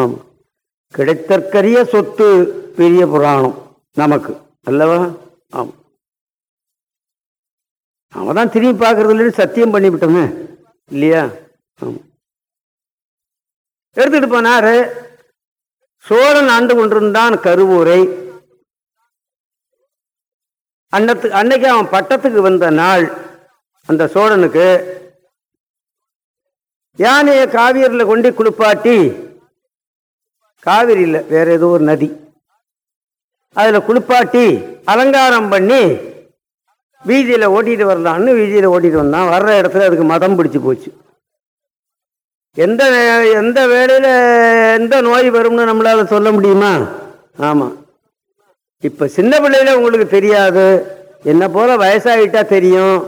ஆமாம் கிடைத்தற்கரிய சொத்து பெரிய புராணம் நமக்கு அல்லவா? ஆமாம் அவன் தான் திரும்பி பார்க்கறது இல்லைன்னு சத்தியம் பண்ணிவிட்டோமே. இல்லையா? எடுத்துட்டு போனாரு. சோழன் ஆண்டு கொண்டிருந்தான் கருவூரை. அன்னத்து அன்னைக்கு அவன் பட்டத்துக்கு வந்த நாள். அந்த சோழனுக்கு யானையை காவிரியில் கொண்டு குளிப்பாட்டி காவிரியில் வேற ஏதோ ஒரு நதி. அதில் குளிப்பாட்டி அலங்காரம் பண்ணி வீதியில் ஓட்டிகிட்டு வரலான்னு வீதியில் ஓட்டிகிட்டு வந்தான். வர்ற இடத்துல அதுக்கு மதம் பிடிச்சி போச்சு. எந்த எந்த வேலையில் எந்த நோய் வரும்னு நம்மளால் சொல்ல முடியுமா? ஆமாம் இப்போ சின்ன பிள்ளையில உங்களுக்கு தெரியாது. என்ன போல வயசாகிட்டா தெரியும்.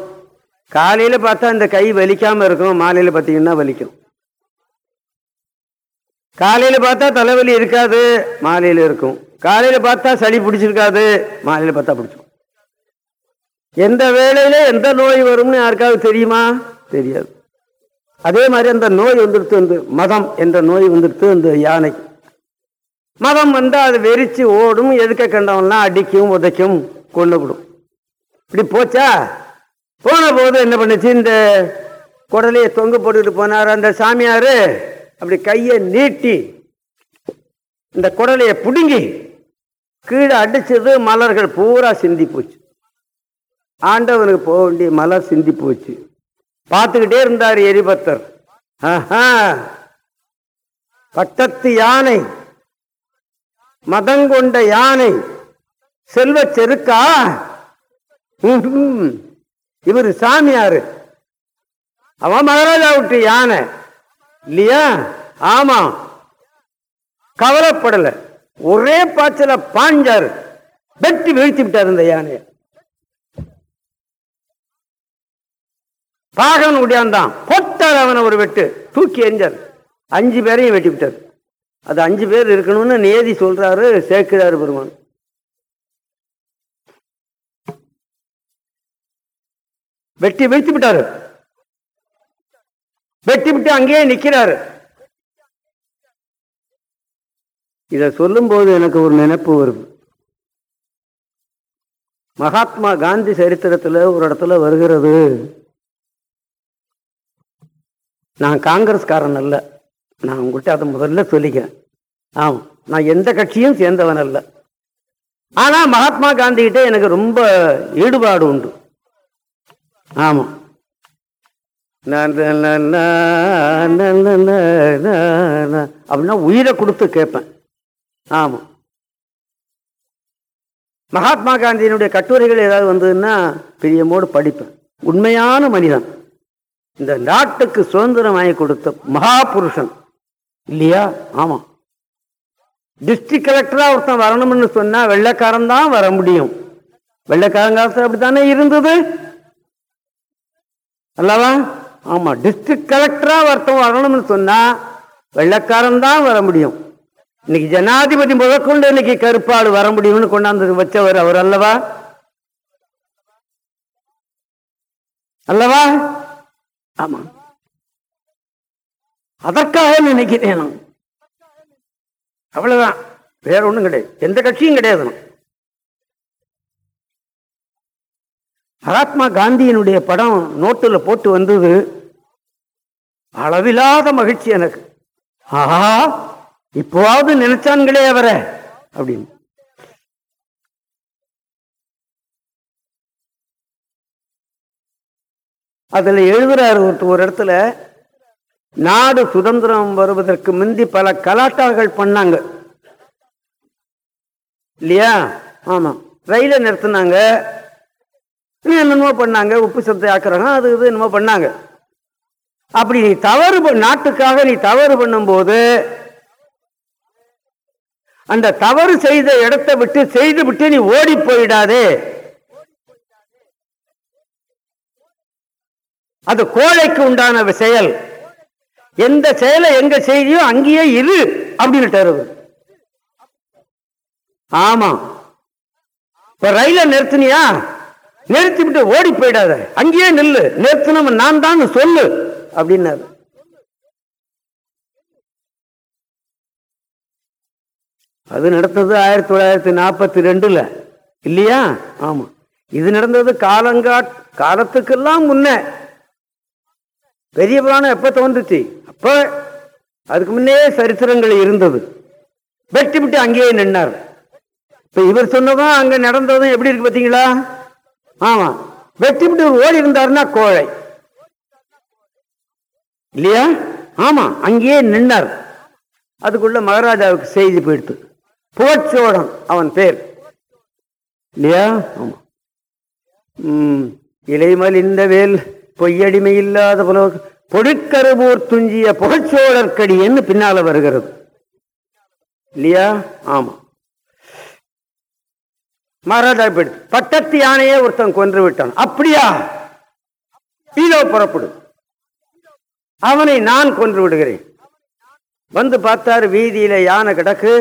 காலையில் பார்த்தா இந்த கை வலிக்காமல் இருக்கும். மாலையில் பார்த்தீங்கன்னா வலிக்கும். காலையில் பார்த்தா தலைவலி இருக்காது. மாலையில் இருக்கும். காலையில் பார்த்தா சளி பிடிச்சிருக்காது. மாலையில் பார்த்தா பிடிச்சிருக்கும் எந்த வேலையில எந்த நோய் வரும்னு யாருக்காவது தெரியுமா? தெரியாது. அதே மாதிரி அந்த நோய் வந்துடுத்து வந்து மதம் என்ற நோய் வந்துடுத்து அந்த யானை. மதம் வந்தால் அது வெறிச்சு ஓடும் எதுக்க கண்டவன்லாம் அடிக்கும் உதைக்கும் கொண்டுவிடும் இப்படி போச்சா? போன போது என்ன பண்ணுச்சு? இந்த குடலையை தொங்க போட்டுக்கிட்டு போனார் அந்த சாமியார். அப்படி கையை நீட்டி இந்த குடலையை பிடுங்கி கீழே அடிச்சது மலர்கள் பூரா சிந்தி போச்சு. ஆண்டவனுக்கு போக வேண்டிய மலை சிந்தி போச்சு. பார்த்துக்கிட்டே இருந்தார் எரிபத்தர். பட்டத்து யானை மதங்கொண்ட யானை செல்வ செருக்கா? இவர் சாமியாரு. அவன் மகாராஜா விட்டு யானை. இல்லையா? ஆமா. கவலைப்படல. ஒரே பாய்ச்சல பாஞ்சாரு. வெட்டி வீழ்த்தி விட்டார் இந்த யானையை. ராகவன் உடையாந்தான் போட்டார் அவனை ஒரு வெட்டு. தூக்கி எறிஞ்சார். அஞ்சு பேரையும் வெட்டி விட்டார். அது அஞ்சு பேர் இருக்கணும்னு நேதி சொல்றாரு சேர்க்கிறாரு பெருமான். வெட்டி வீழ்த்தி விட்டாரு. வெட்டி விட்டு அங்கேயே நிக்கிறாரு. இத சொல்லும்போது எனக்கு ஒரு நினைப்பு வருது. மகாத்மா காந்தி சரித்திரத்துல ஒரு இடத்துல வருகிறது. நான் காங்கிரஸ்காரன் அல்ல நான் உங்கள்கிட்ட அதை முதல்ல சொல்லிக்கிறேன் ஆமாம் நான் எந்த கட்சியும் சேர்ந்தவன் அல்ல ஆனால் மகாத்மா காந்திகிட்ட எனக்கு ரொம்ப ஈடுபாடு உண்டு ஆமாம் அப்படின்னா உயிரை கொடுத்து கேட்பேன் ஆமாம் மகாத்மா காந்தியினுடைய கட்டுரைகள் ஏதாவது வந்ததுன்னா பிரியமோடு படிப்பேன் உண்மையான மனிதன் இந்த நாட்டுக்கு சுதந்திரம் வாங்கி கொடுத்த மகா புருஷன் இல்லையா? ஆமா. டிஸ்ட்ரிக்ட் கலெக்டரா ஒருத்தன் வரணும்னு சொன்னா வெள்ளைக்காரன் தான் வர முடியும். வெள்ளைக்காரன் காலத்துல அப்படித்தானே இருந்தது? அல்லவா? ஆமா. டிஸ்ட்ரிக்ட் கலெக்டரா ஒருத்தன் வரணும்னு சொன்னா வெள்ளைக்காரன் தான் வர முடியும். இன்னைக்கு ஜனாதிபதி முதற்கொண்டு இன்னைக்கு கருப்பாடு வர முடியும்னு கொண்டாந்து வச்சவர் அவர் அல்லவா? அல்லவா? ஆமா. அதற்காக நினைக்கிறேன் நான். அவ்வளவுதான். வேற ஒண்ணும் கிடையாது. எந்த கட்சியும் கிடையாது நான். மகாத்மா காந்தியினுடைய படம் நோட்டுல போட்டு வந்தது அளவில்லாத மகிழ்ச்சி எனக்கு. ஆஹா இப்போவாவது நினைச்சான்களே அவரை. அப்படின்னு. அதில் எழுதுறாரு ஒரு இடத்துல நாடு சுதந்திரம் வருவதற்கு முந்தி பல கலாட்டார்கள் பண்ணாங்க. இல்லையா? ஆமா. ரயிலை நிறுத்தினாங்க. என்னென்னமோ பண்ணாங்க. உப்பு சத்தை ஆக்குறாங்க. அது இது என்னமோ பண்ணாங்க. அப்படி நீ தவறு நாட்டுக்காக நீ தவறு பண்ணும்போது அந்த தவறு செய்த இடத்தை விட்டு செய்து விட்டு நீ ஓடி போயிடாதே. அது கோழைக்கு உண்டான செயல். எந்த செயலை எங்க செய்தியோ அங்கேயே இரு அப்படின்னு ஆமா. இப்ப ரயில நிறுத்தினியா? நிறுத்தி விட்டு ஓடி போயிடாத. அங்கேயே நில்லு. நிறுத்தினவன் நான் தான் சொல்லு அப்படின்னாரு. அது நடந்தது ஆயிரத்தி தொள்ளாயிரத்தி நாற்பத்தி ரெண்டுல. இல்லையா? ஆமா. இது நடந்தது காலங்கா காலத்துக்கெல்லாம் முன்ன. பெரிய புராணம் எப்போ தோன்றுச்சு? அப்போ அதுக்கு முன்னே சரித்திரங்கள் இருந்தது. வெட்டி விட்டு அங்கேயே நின்னார் இப்போ இவர் சொன்னதும் அங்கே நடந்ததும் எப்படி இருக்கு பார்த்தீங்களா ஆமாம் வெட்டி விட்டு ஓடி இருந்தாருன்னா கோழை. இல்லையா? ஆமாம் அங்கேயே நின்னார். அதுக்குள்ள மகாராஜாவுக்கு செய்தி போயிடுத்து புகச்சோழன் அவன் பேர். இல்லையா? ஆமாம் உம் இலைமலிந்த வேல் பொய்யடிமை இல்லாத புல பொடிக்கருவூர் துஞ்சிய புகச்சோழற்கடின்னு பின்னால வருகிறது. இல்லையா? ஆமா. மகாராஜா போயிடுது பட்டத்து யானையே ஒருத்தன் கொன்று விட்டான். அப்படியா? இதோ புறப்படு. அவனை நான் கொன்று விடுகிறேன். வந்து பார்த்தாரு வீதியில யானை கிடக்கு.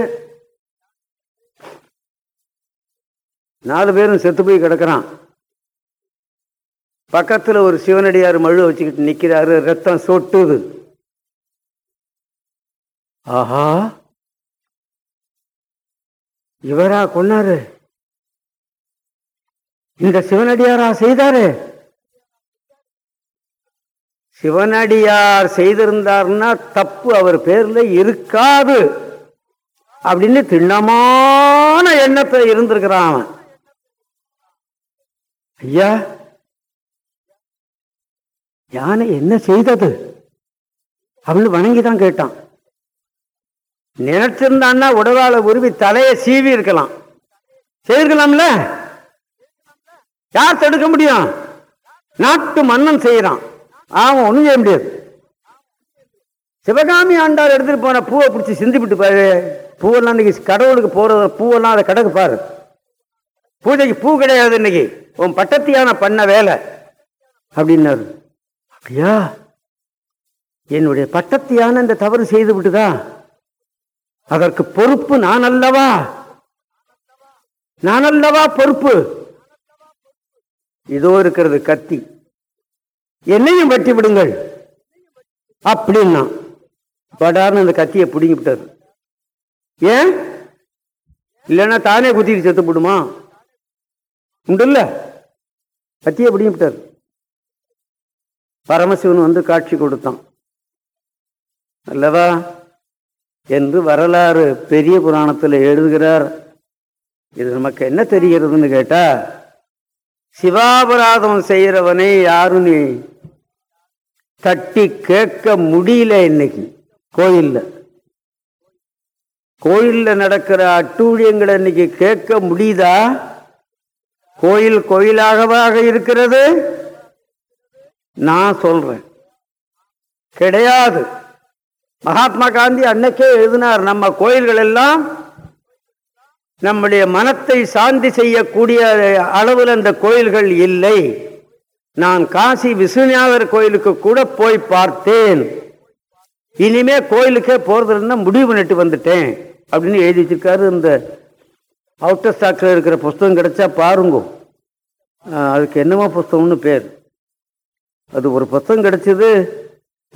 நாலு பேரும் செத்து போய் கிடக்குறான். பக்கத்துல ஒரு சிவனடியார் மழு வச்சுக்கிட்டு நிக்கிறாரு ரத்தம் சொட்டுது. ஆஹா. இவரா கொன்னாரு? இந்த சிவனடியாரா செய்தாரு? சிவனடியார் செய்திருந்தார்னா தப்பு அவர் பேர்ல இருக்காது அப்படின்னு திண்ணமான எண்ணத்தை இருந்திருக்கிறான் அவன். ஐயா யானை என்ன செய்தது? அப்படின்னு வணங்கிதான் கேட்டான். நினைச்சிருந்தான்னா உடவால உருவி தலையை சீவி இருக்கலாம். செய்திருக்கலாம்ல? யார் தடுக்க முடியும்? நாட்டு மன்னன் செய்யறான் ஆமா ஒண்ணும் செய்ய முடியாது. சிவகாமி ஆண்டார் எடுத்துட்டு போன பூவை பிடிச்சி சிந்திப்பிட்டு பாரு. பூவெல்லாம் இன்னைக்கு கடவுளுக்கு போறது பூவெல்லாம் அதை கடக்கு பாரு. பூஜைக்கு பூ கிடையாது இன்னைக்கு. உன் பட்டத்தியான பண்ண வேலை. அப்படின்னாரு. அப்படியா என்னுடைய பட்டத்தையான இந்த தவறு செய்து விட்டுதா அதற்கு பொறுப்பு நான் அல்லவா? நான் அல்லவா பொறுப்பு? இதோ இருக்கிறது கத்தி. என்னையும் வெட்டி விடுங்கள். அப்படின்னா படார்னு அந்த கத்தியை பிடுங்கி விட்டாரு. ஏன்? இல்லைன்னா தானே குத்திட்டு செத்து போடுமா உண்டுல்ல கத்தியை பிடுங்கி விட்டார். பரமசிவன் வந்து காட்சி கொடுத்தான். அல்லவா? என்று வரலாறு பெரிய புராணத்தில் எழுதுகிறார். இது நமக்கு என்ன தெரிகிறதுன்னு கேட்டா சிவாபராதம் செய்கிறவனை யாரும் நீ தட்டி கேட்க முடியல இன்னைக்கு கோயிலில். கோயிலில் நடக்கிற அட்டூழியங்களை இன்னைக்கு கேட்க முடியுதா? கோயில் கோயிலாகவாக இருக்கிறது. நான் சொல்றேன். கிடையாது. மகாத்மா காந்தி அன்னைக்கே எழுதினார் நம்ம கோயில்கள் எல்லாம் நம்முடைய மனத்தை சாந்தி செய்யக்கூடிய அளவில் அந்த கோயில்கள் இல்லை. நான் காசி விஸ்வநாதர் கோயிலுக்கு கூட போய் பார்த்தேன். இனிமே கோயிலுக்கே போறது இருந்தா முடிவு பண்ணிட்டு வந்துட்டேன் அப்படின்னு எழுதி வச்சிருக்காரு. இந்த அவுட்டர் ஸ்டாக்ல இருக்கிற புஸ்தகம் கிடைச்சா பாருங்க. அதுக்கு என்னமோ புஸ்தகம்னு பேர். அது ஒரு புஸ்தகம் கிடச்சிது.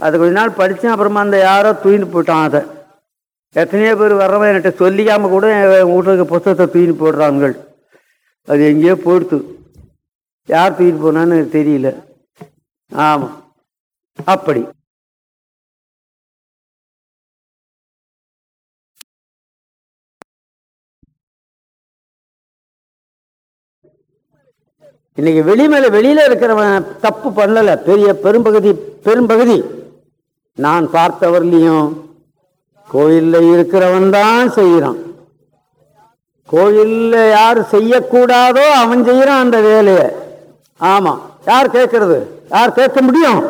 அது கொஞ்ச நாள் படித்தேன் அப்புறமா அந்த யாரோ தூயின்னு போயிட்டான் அதை. எத்தனையோ பேர் வர்றவன் என்கிட்ட சொல்லிக்காமல் கூட வீட்டுக்கு புத்தகத்தை தூயின்னு போடுறாங்க அது எங்கேயோ போடுத்து யார் தூக்கிட்டு போனான்னு எனக்கு தெரியல. ஆமாம் அப்படி. இன்னைக்கு வெளி மேல வெளியில இருக்கிறவன் தப்பு பண்ணல. பெரிய பெரும்பகுதி பெரும்பகுதி. நான் பார்த்தவர்லையும் கோயில்ல இருக்கிறவன் தான் செய்யறான் கோயில்ல யார் செய்யக்கூடாதோ அவன் செய்யறான் அந்த வேலையை. ஆமா. யார் கேட்கறது யார் கேட்க முடியும்?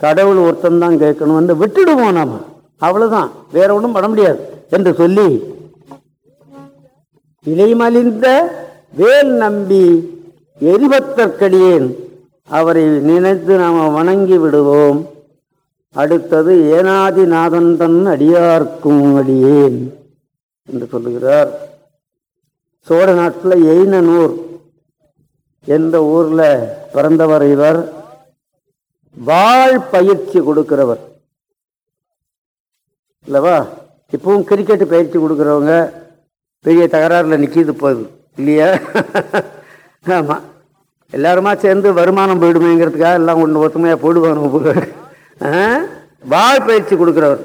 கடவுள் ஒருத்தன் தான் கேட்கணும் வந்து விட்டுடுவோம் நாம. அவ்வளவுதான். வேற ஒன்றும் பண்ண முடியாது என்று சொல்லி இலைமலிந்த வேல் நம்பி எரிபத்தற்கடியேன். அவரை நினைத்து நாம் வணங்கி விடுவோம். அடுத்தது ஏனாதிநாதன் தன் அடியார்க்கும் அடியேன் என்று சொல்லுகிறார். சோழ நாட்டில் எய்னனூர் என்ற ஊரில் பிறந்தவர் இவர்? வாழ் பயிற்சி கொடுக்கிறவர். இல்லவா? இப்பவும் கிரிக்கெட் பயிற்சி கொடுக்குறவங்க. பெரிய தகராறில் நிற்கிது போகுது. இல்லையா? ஆமாம் எல்லாருமா சேர்ந்து வருமானம் போயிடுமேங்கிறதுக்காக எல்லாம் ஒன்று ஒத்துமையாக போயிடுவாங்க ஆ? வாழ் பயிற்சி கொடுக்குறவர்.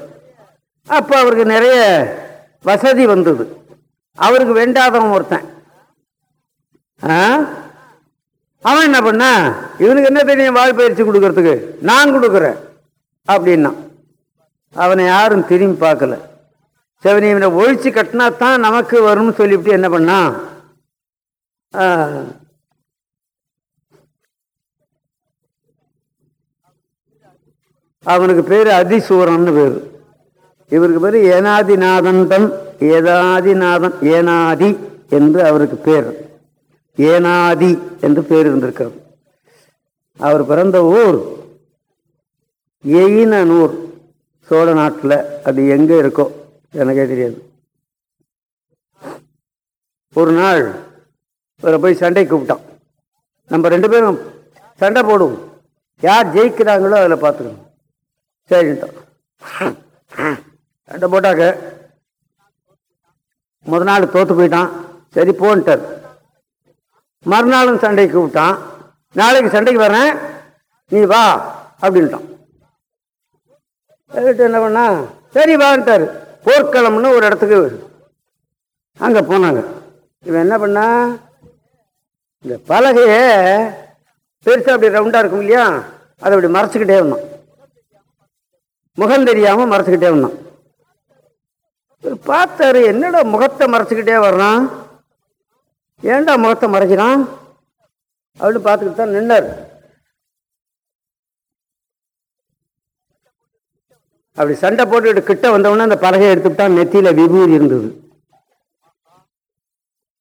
அப்போ அவருக்கு நிறைய வசதி வந்தது. அவருக்கு வேண்டாதவன் ஒருத்தன். ஆ? அவன் என்ன பண்ணா? இவனுக்கு என்ன தெரியும் வாழ் பயிற்சி கொடுக்கறதுக்கு? நான் கொடுக்குறேன். அப்படின்னா அவனை யாரும் திரும்பி பார்க்கல. சரி இவனை ஒழிச்சு கட்டினா தான் நமக்கு வரும்னு சொல்லிவிட்டு என்ன பண்ணான் அவனுக்கு பேர் அதிசூரன்னு பேர். இவருக்கு பேர் ஏனாதிநாதன் தன் ஏதாதிநாதன் ஏனாதி என்று அவருக்கு பேர். ஏனாதி என்று பேர் இருந்திருக்கிறது. அவர் பிறந்த ஊர் எயினூர் சோழ நாட்டில். அது எங்கே இருக்கோ எனக்கே தெரியாது. ஒரு நாள் இவரை போய் சண்டை கூப்பிட்டான். நம்ம ரெண்டு பேரும் சண்டை போடுவோம். யார் ஜெயிக்கிறாங்களோ அதில் பார்த்துக்கணும். சரின்ட்டான் ரெண்டை போட்டாக்க முத நாள் தோற்று போயிட்டான். சரி போன்ட்டார். மறுநாளும் சண்டைக்கு கூப்பிட்டான். நாளைக்கு சண்டைக்கு வரேன் நீ வா அப்படின்ட்டான். என்ன பண்ணா? சரி வான்ட்டார். போர்க்களம்னு ஒரு இடத்துக்கு அங்கே போனாங்க. இவன் என்ன பண்ணா? இந்த பலகையை பெருசாக அப்படி ரவுண்டாக இருக்கும் இல்லையா? அதை அப்படி மறைச்சிக்கிட்டே இருந்தான் முகம் தெரியாமல் மறைச்சிக்கிட்டே வந்தான். பார்த்தாரு என்னடா முகத்தை மறைச்சிக்கிட்டே வர்றான்? ஏன்டா முகத்தை மறைக்கிறான்? அப்படின்னு பார்த்துக்கிட்டு தான் நின்னார். அப்படி சண்டை போட்டுக்கிட்டு கிட்ட வந்தவொடனே அந்த பலகையை எடுத்துக்கிட்டான் நெத்தியில் விபூதி இருந்தது.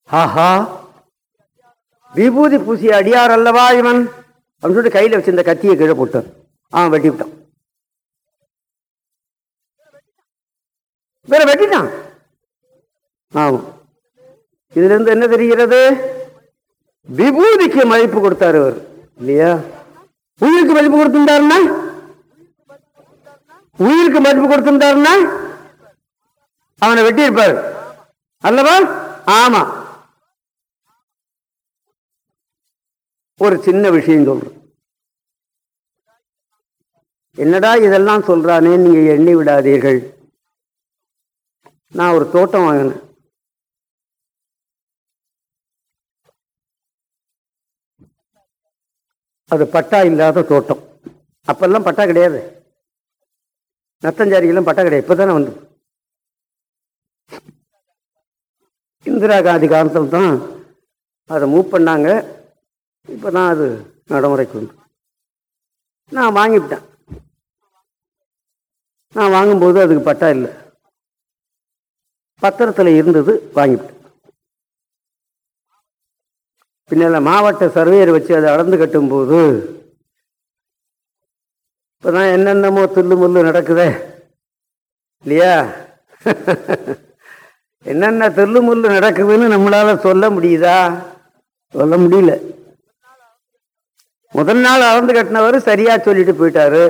ஆஹா விபூதி பூசிய அடியார் அல்லவா இவன்? அப்படின்னு சொல்லிட்டு கையில் வச்சு இந்த கத்தியை கீழே போட்டார். ஆ வெட்டி விட்டான் வேற வெட்டிட்டான். ஆமா இதுல இருந்து என்ன தெரிகிறது? விபூதிக்கு மதிப்பு கொடுத்தாரு அவர். இல்லையா? உயிருக்கு மதிப்பு கொடுத்திருந்தாருன்னா? உயிருக்கு மதிப்பு கொடுத்திருந்தாருன்னா? அவனை வெட்டி இருப்பார் அல்லவா? ஆமா. ஒரு சின்ன விஷயம் சொல்றேன். என்னடா இதெல்லாம் சொல்றானே நீங்க எண்ணி விடாதீர்கள். நான் ஒரு தோட்டம் வாங்கினேன். அது பட்டா இல்லாத தோட்டம். அப்பெல்லாம் பட்டா கிடையாது. நத்தஞ்சாரிக்கெல்லாம் பட்டா கிடையாது. இப்பதானே வந்து இந்திரா காந்தி காலத்தில் தான் அதை மூவ் பண்ணாங்க. இப்போ தான் அது நடைமுறைக்கு வந்து. நான் வாங்கிவிட்டேன். நான் வாங்கும்போது அதுக்கு பட்டா இல்லை. பத்திரத்தில் இருந்தது வாங்கிவிட்டேன். பின்னால் மாவட்ட சர்வேயர் வச்சு அதை அளந்து கட்டும்போது இப்போதான் என்னென்னமோ துல்லு முல்லு நடக்குதே. இல்லையா? என்னென்ன துல்லு முல்லு நடக்குதுன்னு நம்மளால் சொல்ல முடியுதா? சொல்ல முடியல. முதல் நாள் அளந்து கட்டினவர் சரியாக சொல்லிட்டு போயிட்டாரு.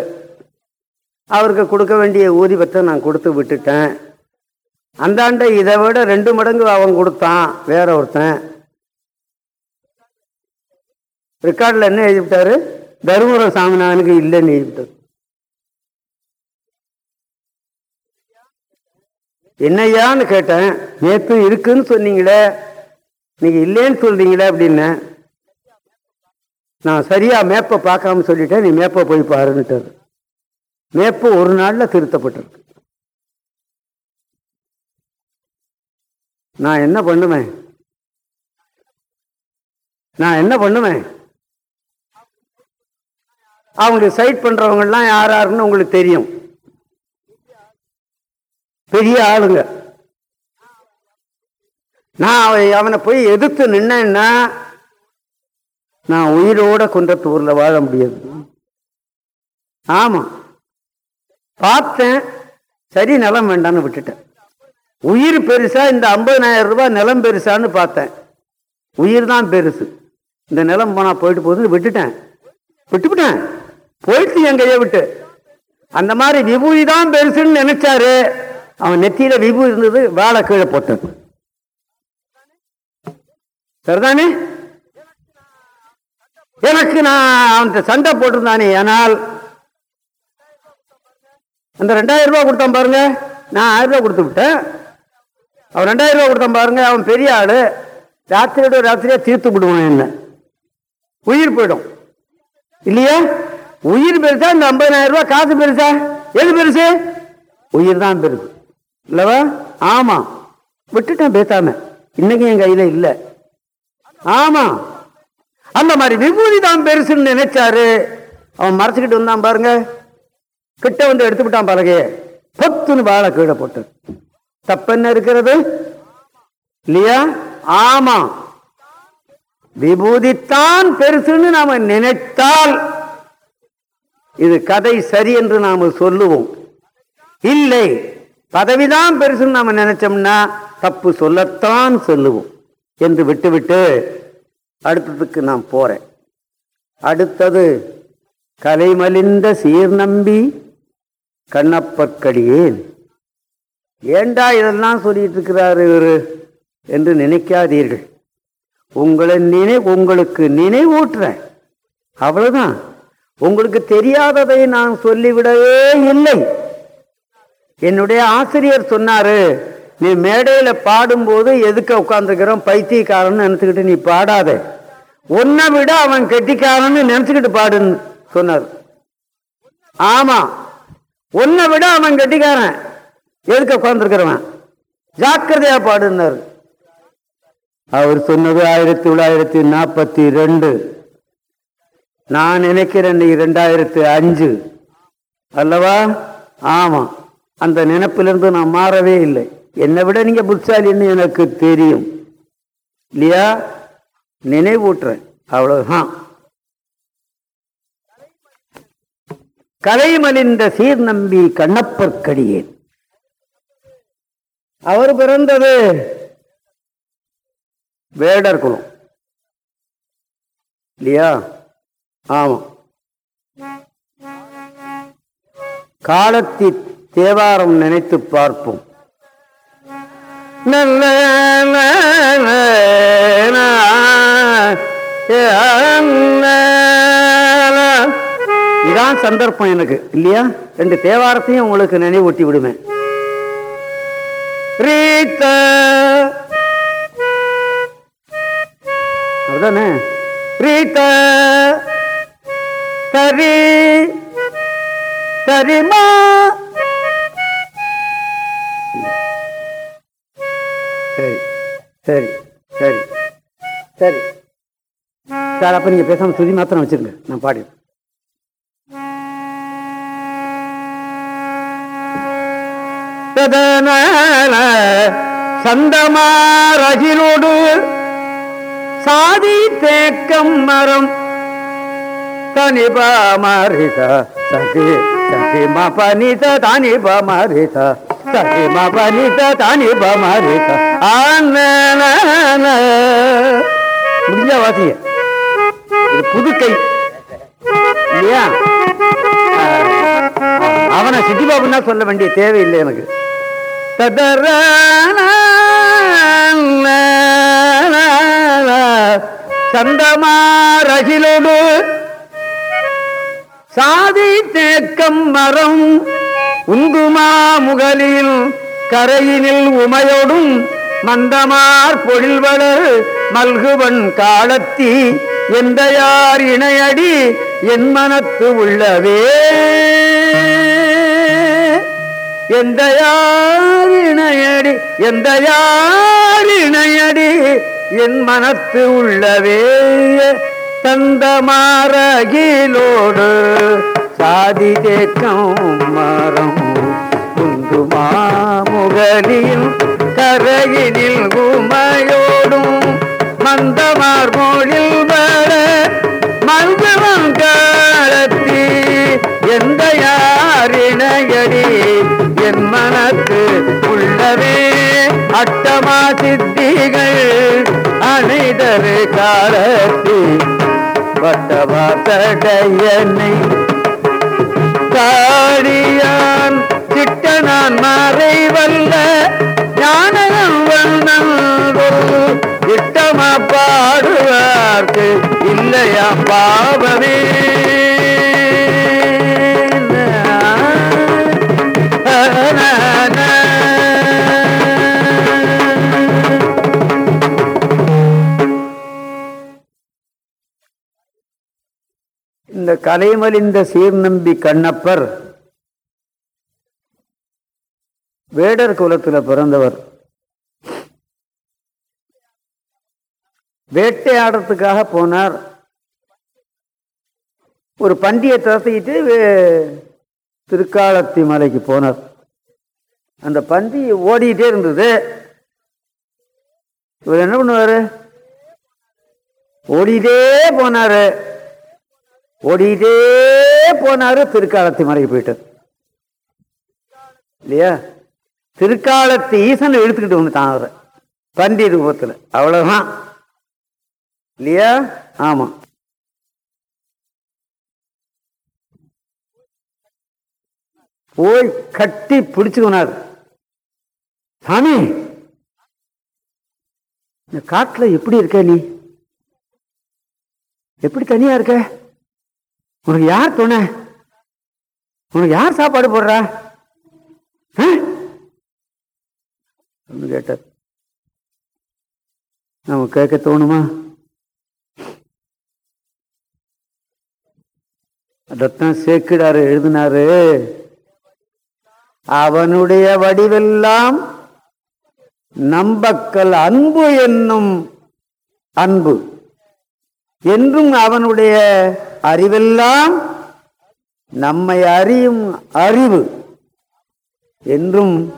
அவருக்கு கொடுக்க வேண்டிய ஊதிபத்தை நான் கொடுத்து விட்டுட்டேன். அந்தாண்ட இதை விட ரெண்டு மடங்கு அவன் கொடுத்தான் வேற ஒருத்தன். ரெக்கார்டில் என்ன எழுதிவிட்டாரு? தருமபுரம் சாமிநாதனுக்கு இல்லைன்னு எழுதிவிட்டார். என்னையான்னு கேட்டேன் நேற்று இருக்குன்னு சொன்னீங்களே நீங்க இல்லைன்னு சொல்றீங்களே அப்படின்னு. நான் சரியா மேப்பை பார்க்காம சொல்லிட்டேன் நீ மேப்பை போய் பாருன்னுட்டாரு. மேப்பு ஒரு நாளில் திருத்தப்பட்டிருக்கு. நான் என்ன பண்ணுவேன் நான் என்ன பண்ணுவேன் அவங்களுக்கு சைட் பண்ணுறவங்கலாம் யார் யாருன்னு உங்களுக்கு தெரியும். பெரிய ஆளுங்க. நான் அவனை போய் எதிர்த்து நின்னேன்னா நான் உயிரோட குன்றத்தூர்ல வாழ முடியாது. ஆமா. பார்த்தேன். சரி நிலம் வேண்டான்னு விட்டுட்டேன். உயிர் பெருசா இந்த ஐம்பதனாயிரம் ரூபாய் நிலம் பெருசான்னு பார்த்தேன். உயிர் தான் பெருசு. இந்த நிலம் போனா போயிட்டு போகுதுன்னு விட்டுட்டேன். விட்டுவிட்டேன் போயிட்டு என் கையை விட்டு. அந்த மாதிரி விபூதி தான் பெருசுன்னு நினைச்சாரு. அவன் நெத்தியில விபூதி இருந்தது வாழை கீழே போட்டது சரிதானே? எனக்கு நான் அவன்கிட்ட சண்டை போட்டிருந்தானே ஆனால் அந்த ரெண்டாயிரம் ரூபாய் கொடுத்தான் பாருங்க. நான் ஆயிரம் ரூபாய் கொடுத்து விட்டேன். அவன் ரெண்டாயிரம் ரூபா கொடுத்தான் பாருங்க அவன் பெரிய ஆளு. ராத்திரியோட ராத்திரியா தீர்த்து விடுவான் என்ன? உயிர் போயிடும். இல்லையா? உயிர் பெருசா இந்த ஐம்பதாயிரம் ரூபாய் காசு பெருசா? எது பெருசு? உயிர் தான் பெருசு. இல்லவா? ஆமா. விட்டுட்டேன் பேசாம. இன்னைக்கு என் கையில இல்ல. ஆமா. அந்த மாதிரி விபூதி தான் பெருசுன்னு நினைச்சாரு. அவன் மறைச்சுக்கிட்டு வந்தான் பாருங்க. கிட்ட வந்து எடுத்து விட்டான் பலகைய. பத்துன்னு வாழை கீழே போட்டு தப்பென்ன இருக்கிறது? இல்லையா? ஆமா. விபூதித்தான் பெருசுன்னு நாம நினைத்தால் இது கதை சரி என்று நாம சொல்லுவோம். இல்லை. பதவிதான் பெருசுன்னு நாம நினைச்சோம்னா தப்பு சொல்லத்தான் சொல்லுவோம் என்று விட்டுவிட்டு அடுத்ததுக்கு நான் போறேன். அடுத்தது கலைமலிந்த சீர் நம்பி கண்ணப்பற்கடியேன் ஏண்டா இதெல்லாம் சொல்லிட்டு இருக்கிறார் இவர் என்று நினைக்காதீர்கள். உங்களை நினை உங்களுக்கு நினைவூட்டுறேன். அவ்வளவுதான். உங்களுக்கு தெரியாததை நான் சொல்லிவிடவே இல்லை. என்னுடைய ஆசிரியர் சொன்னாரு நீ மேடையில பாடும்போது எதுக்க உட்கார்ந்துக்கிறோம் பைத்தியக்காரன் நினைச்சுக்கிட்டு நீ பாடாத. உன்னை விட அவன் கெட்டிக்காரன்னு நினைச்சுக்கிட்டு பாடுன்னு சொன்னார். ஆமா. உன்னை விட அவன் கெட்டிக்காரன். எதுக்க உட்கார்ந்துருக்கிறவன்? ஜாக்கிரதையா பாடுனார் அவர் சொன்னது ஆயிரத்தி தொள்ளாயிரத்தி நாற்பத்தி ரெண்டு. நான் நினைக்கிறேன் நீ ரெண்டாயிரத்தி அஞ்சு. அல்லவா? ஆமாம் அந்த நினப்பிலிருந்து நான் மாறவே இல்லை. என்னை விட நீங்கள் புத்தாலின்னு எனக்கு தெரியும். இல்லையா? நினைவூட்டுறேன். அவ்வளவுதான். கலைமலிந்த சீர் நம்பி கண்ணப்பற்கடியேன் அவர் பிறந்தது வேடர் குலம். இல்லையா? ஆமா. காலத்தி தேவாரம் நினைத்து பார்ப்போம். நல்ல இதான் சந்தர்ப்பம் எனக்கு இல்லையா? ரெண்டு தேவாரத்தையும் உங்களுக்கு நினைவூட்டி விடுவேன். ரீத்த. அதுதானே? ரீத்த. சரி சரிமா சரி சரி சரி சரி. சார் அப்ப நீங்க பேசாம சுதி மாத்திரம் வச்சிருங்க. நான் சந்ததன சந்தமாரகிலோடு சாதி தேக்கம் மரம். தனிபா மாரித சகி சகி பனித தானிபா மாரித சகி பனித தானிபா மாரித முடிஞ்ச வாசிய இது புதுக்கை இல்லையா? அவனை சிட்டி பாபுன்னா சொல்ல வேண்டிய தேவையில்லை எனக்கு. ததர சந்தமாரகிலோடு சாதி தேக்கம் மரம் உங்குமா முகலில் கரையினில் உமையோடும் மந்தமார் பொழில்வளர் மல்குவன் காலத்தி எந்த யார் இணையடி என் மனத்து உள்ளவே. எந்த யாரிணையடி எந்த யாரிணையடி என் மனத்து உள்ளவே தந்த மாறகிலோடு சாதி தேக்கம் மரம் குந்துமா முகலில் கரையினில் குமையோடும் மந்தமார் மொழில் வர மஞ்சவம் என் மனத்து உள்ளவே அட்டமா சித்திகள் அனைதரு காலத்தி வட்டவாசடையனை காடியான் சிட்டனான் மறைவல்ல ஞானகம் வண்ணங்கோ இட்டமா பாடுவார்க்கு இல்லையா பாவமே? கலைமலிந்த சீர்நம்பி கண்ணப்பர் வேடர் குலத்தில் பிறந்தவர். வேட்டையாடுறதுக்காக போனார். ஒரு பண்டியை துரத்திக்கிட்டு திருக்காலத்தி மலைக்கு போனார். அந்த பந்தி ஓடிக்கிட்டே இருந்தது. இவர் என்ன பண்ணுவார்? ஓடிக்கிட்டே போனாரு. ஓடிக்கிட்டே போனாரு திருக்காலத்தி மலைக்கு போயிட்டார். இல்லையா? திருக்காலத்து ஈசனை இழுத்துக்கிட்டு வந்துட்டான் அவரை. பண்டி ரூபத்தில். அவ்வளவுதான். இல்லையா? ஆமா. போய் கட்டி பிடிச்சுக்கினார். சாமி! இந்த காட்டுல எப்படி இருக்க நீ? எப்படி தனியா இருக்க? உனக்கு யார் துணை? உனக்கு யார் சாப்பாடு போடுறா? அப்படின்னு கேட்டார். நம்ம கேட்க தோணுமா? அதத்தான் சேக்கிடாரு எழுதினாரு. அவனுடைய வடிவெல்லாம் நம்பக்கல் அன்பு என்னும் அன்பு. என்றும் அவனுடைய அறிவெல்லாம் நம்மை அறியும் அறிவு. என்றும்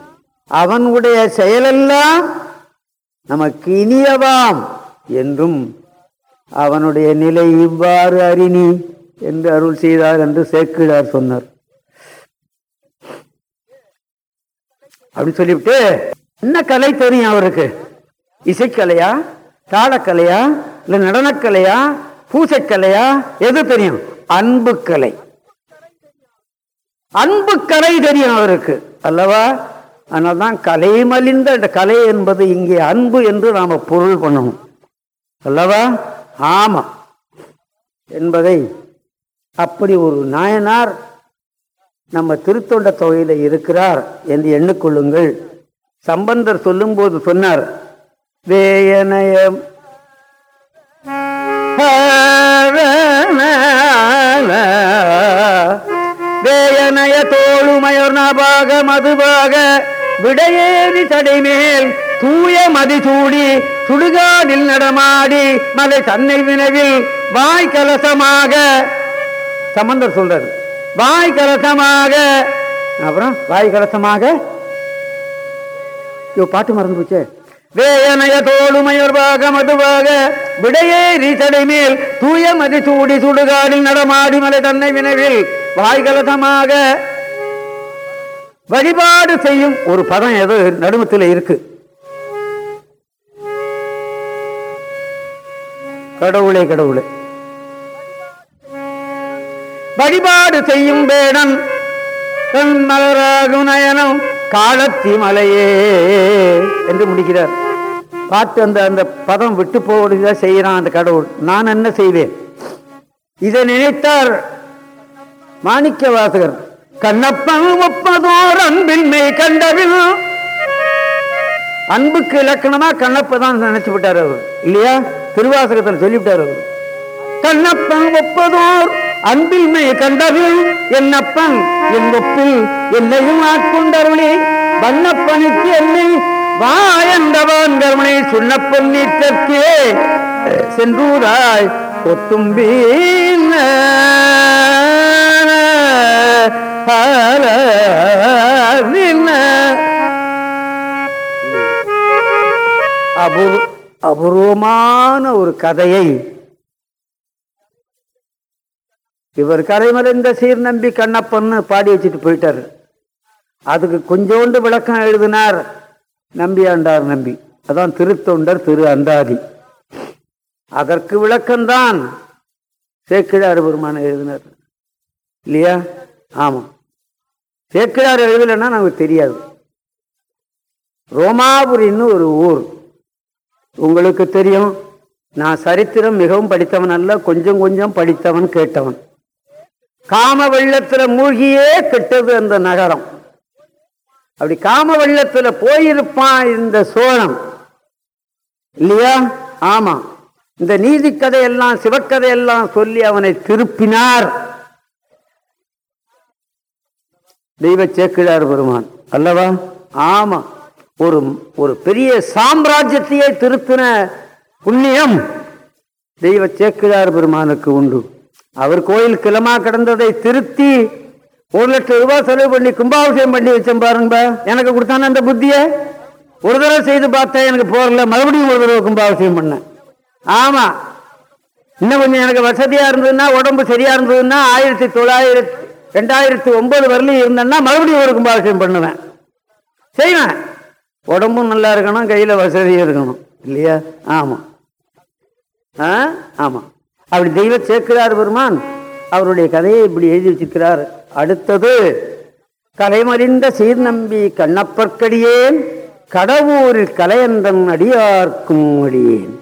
அவனுடைய செயலெல்லாம் நமக்கு இனியவாம் என்றும் அவனுடைய நிலை இவ்வாறு அறிணி என்று அருள் செய்தார் என்று சேக்கிழார் சொன்னார். அப்படின்னு சொல்லிவிட்டு என்ன கலை தெரியும் அவருக்கு? இசைக்கலையா? தாளக்கலையா? இல்லை நடனக்கலையா பூசைக்கலையா எது தெரியும்? அன்பு கலை. அன்பு கலை தெரியும் அவருக்கு அல்லவா? அதனால்தான் கலை மலிந்த இந்த கலை என்பது இங்கே அன்பு என்று நாம பொருள் பண்ணணும் அல்லவா? ஆமா. என்பதை அப்படி ஒரு நாயனார் நம்ம திருத்தொண்ட தொகையில இருக்கிறார் என்று எண்ணிக்கொள்ளுங்கள். சம்பந்தர் சொல்லும்போது சொன்னார் வேயனயம் வேயனைய தோளுமயர் நாபாக மதுபாக விடையேறி சடைமேல் தூய மதிசூடி சுடுகாடில் நடமாடி மலை தன்னை வினவில் வாய்க்கலசமாக சம்பந்தர் சொல்றாரு. வாய் கலசமாக. அப்புறம் வாய்க்கலசமாக பாட்டு மறந்து போச்சே வேயனய தோளுமயர்வாக மதுவாக விடையேறி சடைமேல் தூய மதி சூடி சுடுகாடில் நடமாடி மலை தன்னை வினவில் வாய்கலசமாக வழிபாடு செய்யும் ஒரு பதம் எது நடுமத்தில் இருக்கு. கடவுளே கடவுளே. வழிபாடு செய்யும் வேடன் தன் மலராகும் நயனம் காலத்தி மலையே என்று முடிக்கிறார். பார்த்து அந்த அந்த பதம் விட்டு போவதுதான் செய்யறான் அந்த கடவுள். நான் என்ன செய்வேன்? இதை நினைத்தார் மாணிக்க வாசகர் கண்ணப்பன் ஒப்பதோர் அன்பின்மை கண்டவில். அன்புக்கு இலக்கணமா கண்ணப்ப தான் நினைச்சு விட்டார் அவர். இல்லையா? திருவாசகத்தில் சொல்லிவிட்டார் அவர். கண்ணப்பன் ஒப்பதோர் அன்பின்மை கண்டவில் என்னப்பன்? என் ஒப்பில் என்னையும் ஆட்கொண்டருளி. வண்ணப்பனுக்கு என்னை வா என்றவன் கருமனை சுண்ணப்பன் நீட்டற்கே சென்றூராய் கொத்தும்பீன். அபூர்வமான ஒரு கதையை இவர் கரைமலைந்த சீர் நம்பி கண்ணப்பன்னு பாடி வச்சுட்டு போயிட்டாரு. அதுக்கு கொஞ்சோண்டு விளக்கம் எழுதினார் நம்பி ஆண்டார் நம்பி. அதான் திருத்தொண்டர் திரு அந்தாதி. அதற்கு விளக்கம்தான் சேக்கிழார் பெருமான எழுதினார். இல்லையா? ஆமா. சேக்கிழார் எழுதலைன்னா நமக்கு தெரியாது. ரோமாபுரின்னு ஒரு ஊர். உங்களுக்கு தெரியும். நான் சரித்திரம் மிகவும் படித்தவன் அல்ல கொஞ்சம் கொஞ்சம் படித்தவன் கேட்டவன். காம வெள்ளத்துல மூழ்கியே கெட்டது அந்த நகரம். அப்படி காம வெள்ளத்துல போயிருப்பான் இந்த சோழன். இல்லையா? ஆமா. இந்த நீதி கதையெல்லாம் சிவக்கதையெல்லாம் சொல்லி அவனை திருப்பினார். தெய்வ சேக்கிழார் பெருமான் அல்லவா? ஆமா. ஒரு ஒரு பெரிய சாம்ராஜ்யத்தையே திருத்தின புண்ணியம் தெய்வ சேக்கிழார் பெருமானுக்கு உண்டு. அவர் கோயில் கிளமா கிடந்ததை திருத்தி ஒரு லட்சம் ரூபாய் செலவு பண்ணி கும்பாபிஷேகம் பண்ணி வச்சேன் பாருங்க எனக்கு கொடுத்தானே அந்த புத்தியை? ஒரு தடவை செய்து பார்த்தேன் எனக்கு போறல மறுபடியும் ஒரு தடவை கும்பாபிஷேகம் பண்ணேன். ஆமா. இன்னும் கொஞ்சம் எனக்கு வசதியா இருந்ததுன்னா உடம்பு சரியா இருந்ததுன்னா ஆயிரத்தி தொள்ளாயிரத்தி ரெண்டாயிரத்தி ஒன்பது வரலையும் இருந்தேன்னா மறுபடியும் ஒரு கும்பாபிஷேகம் பண்ணுவேன். செய்வேன். உடம்பும் நல்லா இருக்கணும் கையில வசதியும் இருக்கணும். இல்லையா? ஆமா. ஆ? ஆமா. அப்படி தெய்வ சேர்க்கிறார் பெருமான். அவருடைய கதையை இப்படி எழுதி வச்சிருக்கிறார். அடுத்தது கலைமறிந்த சீர்நம்பி கண்ணப்பற்கடியேன் கடவுரில் கலையந்தன் அடியார்க்கும் அடியேன்.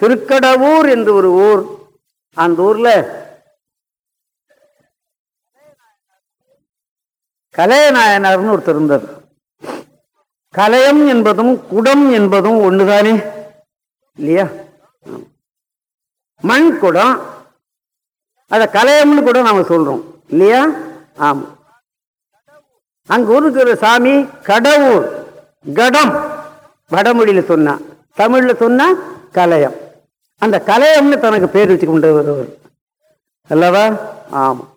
திருக்கடவூர் என்று ஒரு ஊர். அந்த ஊர்ல கலையநாயனார்னு ஒருத்தர் இருந்தார். கலையம் என்பதும் குடம் என்பதும் ஒண்ணுதானே? இல்லையா? மண் குடம் அதை கலையம்னு கூட நாம சொல்றோம். இல்லையா? ஆமா. அங்க இருக்கிற சாமி கடவுள் கடம் வடமொழியில சொன்னா தமிழ்ல சொன்னா கலையம். அந்த கலையம்னு தனக்கு பேர் வச்சு கொண்டு வருவர். அல்லவா? ஆமா.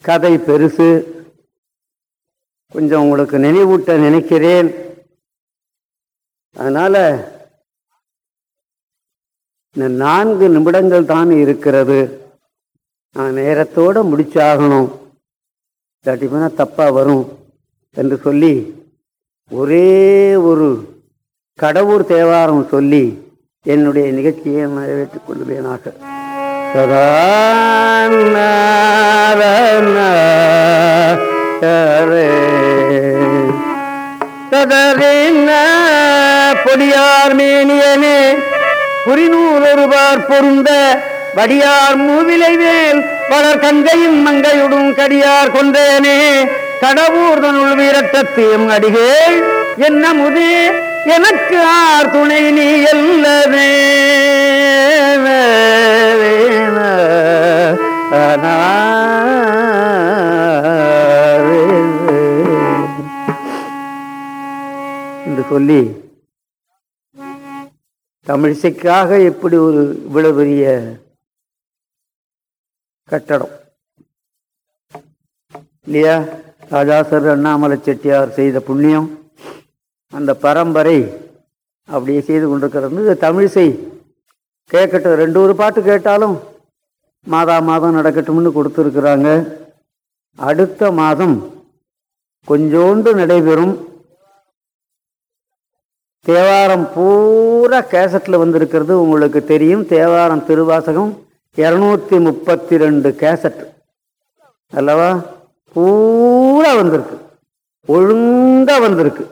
கதை பெருசு. கொஞ்சம் உங்களுக்கு நினைவூட்ட நினைக்கிறேன். அதனால இந்த நான்கு நிமிடங்கள் தான் இருக்கிறது. நான் நேரத்தோட முடிச்சாகணும். இல்லாட்டி போனால் தப்பாக வரும் என்று சொல்லி ஒரே ஒரு கடவுர் தேவாரம் சொல்லி என்னுடைய நிகழ்ச்சியை நிறைவேற்றிக் கொள்வேனாக சதா ததறின பொடியார் மேனியனே. புரிநூல் ஒருவார் பொருந்த வடியார் மூவிலைவேல் வளர் கங்கையும் மங்கையுடும் கடியார் கொண்டேனே. கடவுர்தனுள் வீரட்டத்தியம் அடிகேள் என்ன முதே எனக்கு ஆர் துணை நீ அல்லவே என்று சொல்லி தமிழிசைக்காக எப்படி ஒரு இவ்வளவு பெரிய கட்டடம். இல்லையா? ராஜாசர் அண்ணாமலை செட்டியார் செய்த புண்ணியம். அந்த பரம்பரை அப்படியே செய்து கொண்டிருக்கிறது. தமிழிசை கேட்கட்டும். ரெண்டு ஒரு பாட்டு கேட்டாலும் மாதா மாதம் நடக்கட்டும்னு கொடுத்துருக்குறாங்க. அடுத்த மாதம் கொஞ்சோண்டு நடைபெறும். தேவாரம் பூரா கேசட்டில் வந்திருக்கிறது உங்களுக்கு தெரியும். தேவாரம் திருவாசகம் இரநூத்தி முப்பத்தி ரெண்டு கேசட். அல்லவா? பூரா வந்திருக்கு. ஒழுங்காக வந்திருக்கு.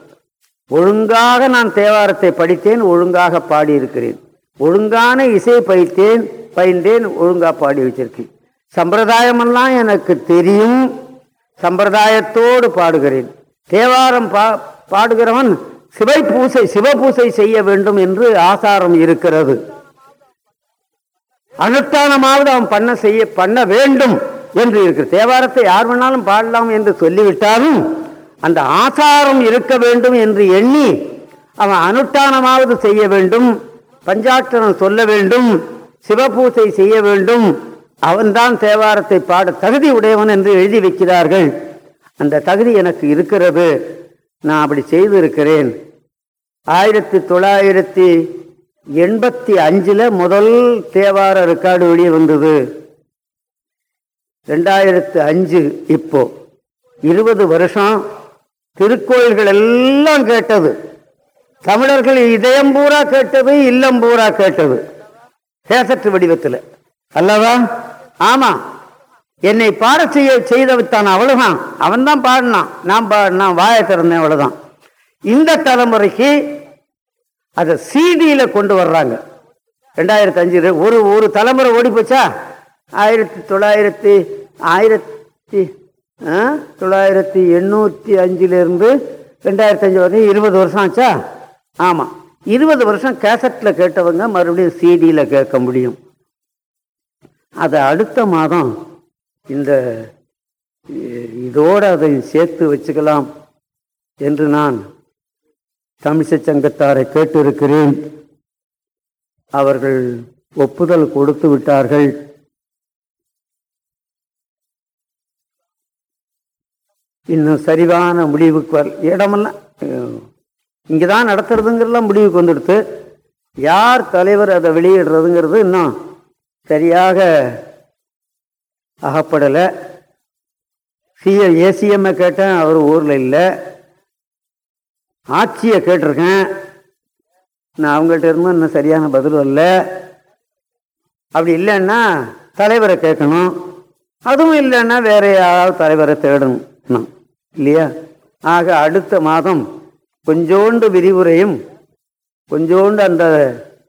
ஒழுங்காக நான் தேவாரத்தை படித்தேன் ஒழுங்காக பாடியிருக்கிறேன். ஒழுங்கான இசை பயித்தேன் பயின்றேன் ஒழுங்காக பாடி வச்சிருக்கேன். சம்பிரதாயமெல்லாம் எனக்கு தெரியும். சம்பிரதாயத்தோடு பாடுகிறேன். தேவாரம் பா பாடுகிறவன் சிவை பூசை சிவபூசை செய்ய வேண்டும் என்று ஆசாரம் இருக்கிறது. அனுஷ்டானமாவது அவன் பண்ண செய்ய பண்ண வேண்டும் என்று இருக்கு. தேவாரத்தை யார் வேணாலும் பாடலாம் என்று சொல்லிவிட்டாலும் அந்த ஆசாரம் இருக்க வேண்டும் என்று எண்ணி அவன் அனுஷ்டானமாவது செய்ய வேண்டும். பஞ்சாட்சரம் சொல்ல வேண்டும். சிவபூசை செய்ய வேண்டும். அவன்தான் தேவாரத்தை பாட தகுதி உடையவன் என்று எழுதி வைக்கிறார்கள். அந்த தகுதி எனக்கு இருக்கிறது. நான் அப்படி செய்திருக்கிறேன். ஆயிரத்தி தொள்ளாயிரத்தி எண்பத்தி அஞ்சில் முதல் தேவார ரெக்கார்டு வெளியே வந்தது. ரெண்டாயிரத்து அஞ்சு இப்போ. இருபது வருஷம் திருக்கோயில்கள் எல்லாம் கேட்டது. தமிழர்கள் இதயம் பூரா கேட்டது இல்லம் பூரா கேட்டது. கேசட்டு வடிவத்தில். அல்லவா? ஆமாம் என்னை பாட செய்ய செய்தவித்தான் அவ்வளவுதான். அவன் தான் பாடினான். நான் பாடினான். வாயை திறந்தேன் அவ்வளவுதான். இந்த தலைமுறைக்கு அதை சிடியில் கொண்டு வர்றாங்க. ரெண்டாயிரத்தி அஞ்சு ஒரு ஒரு தலைமுறை ஓடி போச்சா? ஆயிரத்தி தொள்ளாயிரத்தி ஆயிரத்தி தொள்ளாயிரத்தி எண்ணூற்றி அஞ்சுலேருந்து ரெண்டாயிரத்தி அஞ்சு வரைக்கும் இருபது வருஷம் ஆச்சா? ஆமாம் இருபது வருஷம் கேசட்டில் கேட்டவங்க மறுபடியும் சிடியில் கேட்க முடியும். அதை அடுத்த மாதம் இந்த இதோடு அதை சேர்த்து வச்சுக்கலாம் என்று நான் தமிழிசை சங்கத்தாரை கேட்டிருக்கிறேன். அவர்கள் ஒப்புதல் கொடுத்து விட்டார்கள். இன்னும் சரிவான முடிவுக்கு வர இடமெல்லாம் இங்கே தான் நடத்துறதுங்கிறலாம் முடிவுக்கு வந்துடுத்து. யார் தலைவர் அதை வெளியிடுறதுங்கிறது இன்னும் சரியாக அகப்படலை. சிஎ ஏசிஎம்மை கேட்டேன் அவர் ஊரில் இல்லை. ஆட்சியை கேட்டிருக்கேன். நான் அவங்கள்ட்ட இருந்தும் இன்னும் சரியான பதில் வரல. அப்படி இல்லைன்னா தலைவரை கேட்கணும். அதுவும் இல்லைன்னா வேற யாராவது தலைவரை தேடணும் நான். இல்லையா? ஆக அடுத்த மாதம் கொஞ்சோண்டு விரிவுரையும் கொஞ்சோண்டு அந்த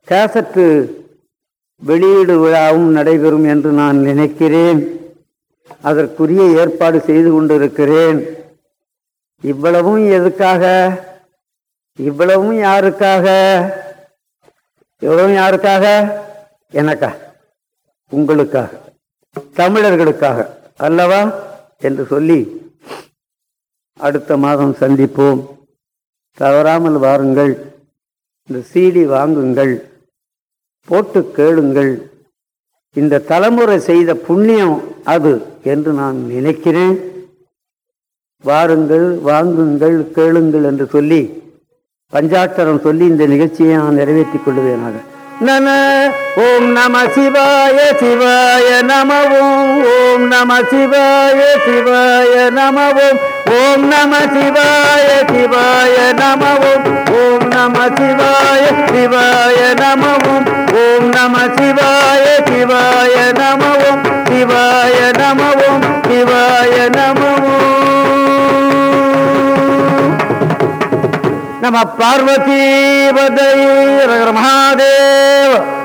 கேசட்டு வெளியீடு விழாவும் நடைபெறும் என்று நான் நினைக்கிறேன். அதற்குரிய ஏற்பாடு செய்து கொண்டிருக்கிறேன். இவ்வளவும் எதுக்காக? இவ்வளவும் யாருக்காக? இவ்வளவும் யாருக்காக? எனக்கா? உங்களுக்காக. தமிழர்களுக்காக அல்லவா? என்று சொல்லி அடுத்த மாதம் சந்திப்போம். தவறாமல் வாருங்கள். இந்த சீடி வாங்குங்கள். போட்டு கேளுங்கள். இந்த தலைமுறை செய்த புண்ணியம் அது என்று நான் நினைக்கிறேன். வாருங்கள் வாங்குங்கள் கேளுங்கள் என்று சொல்லி பஞ்சாட்சரம் சொல்லி இந்த நிகழ்ச்சியை நான் நிறைவேற்றிக் கொள்வேனாக நன ஓம் நம சிவாய சிவாய நமவோம் ஓம் நம சிவாய சிவாய நமவோம் ஓம் நம சிவாய சிவாய நமவோம் ஓம் நம சிவாய சிவாய நமவோம் ஓம் நம சிவாய சிவாய நமவோம் சிவாய நமவோம் சிவாய நமவோம் नमः पार्वतीव दैर महादेव।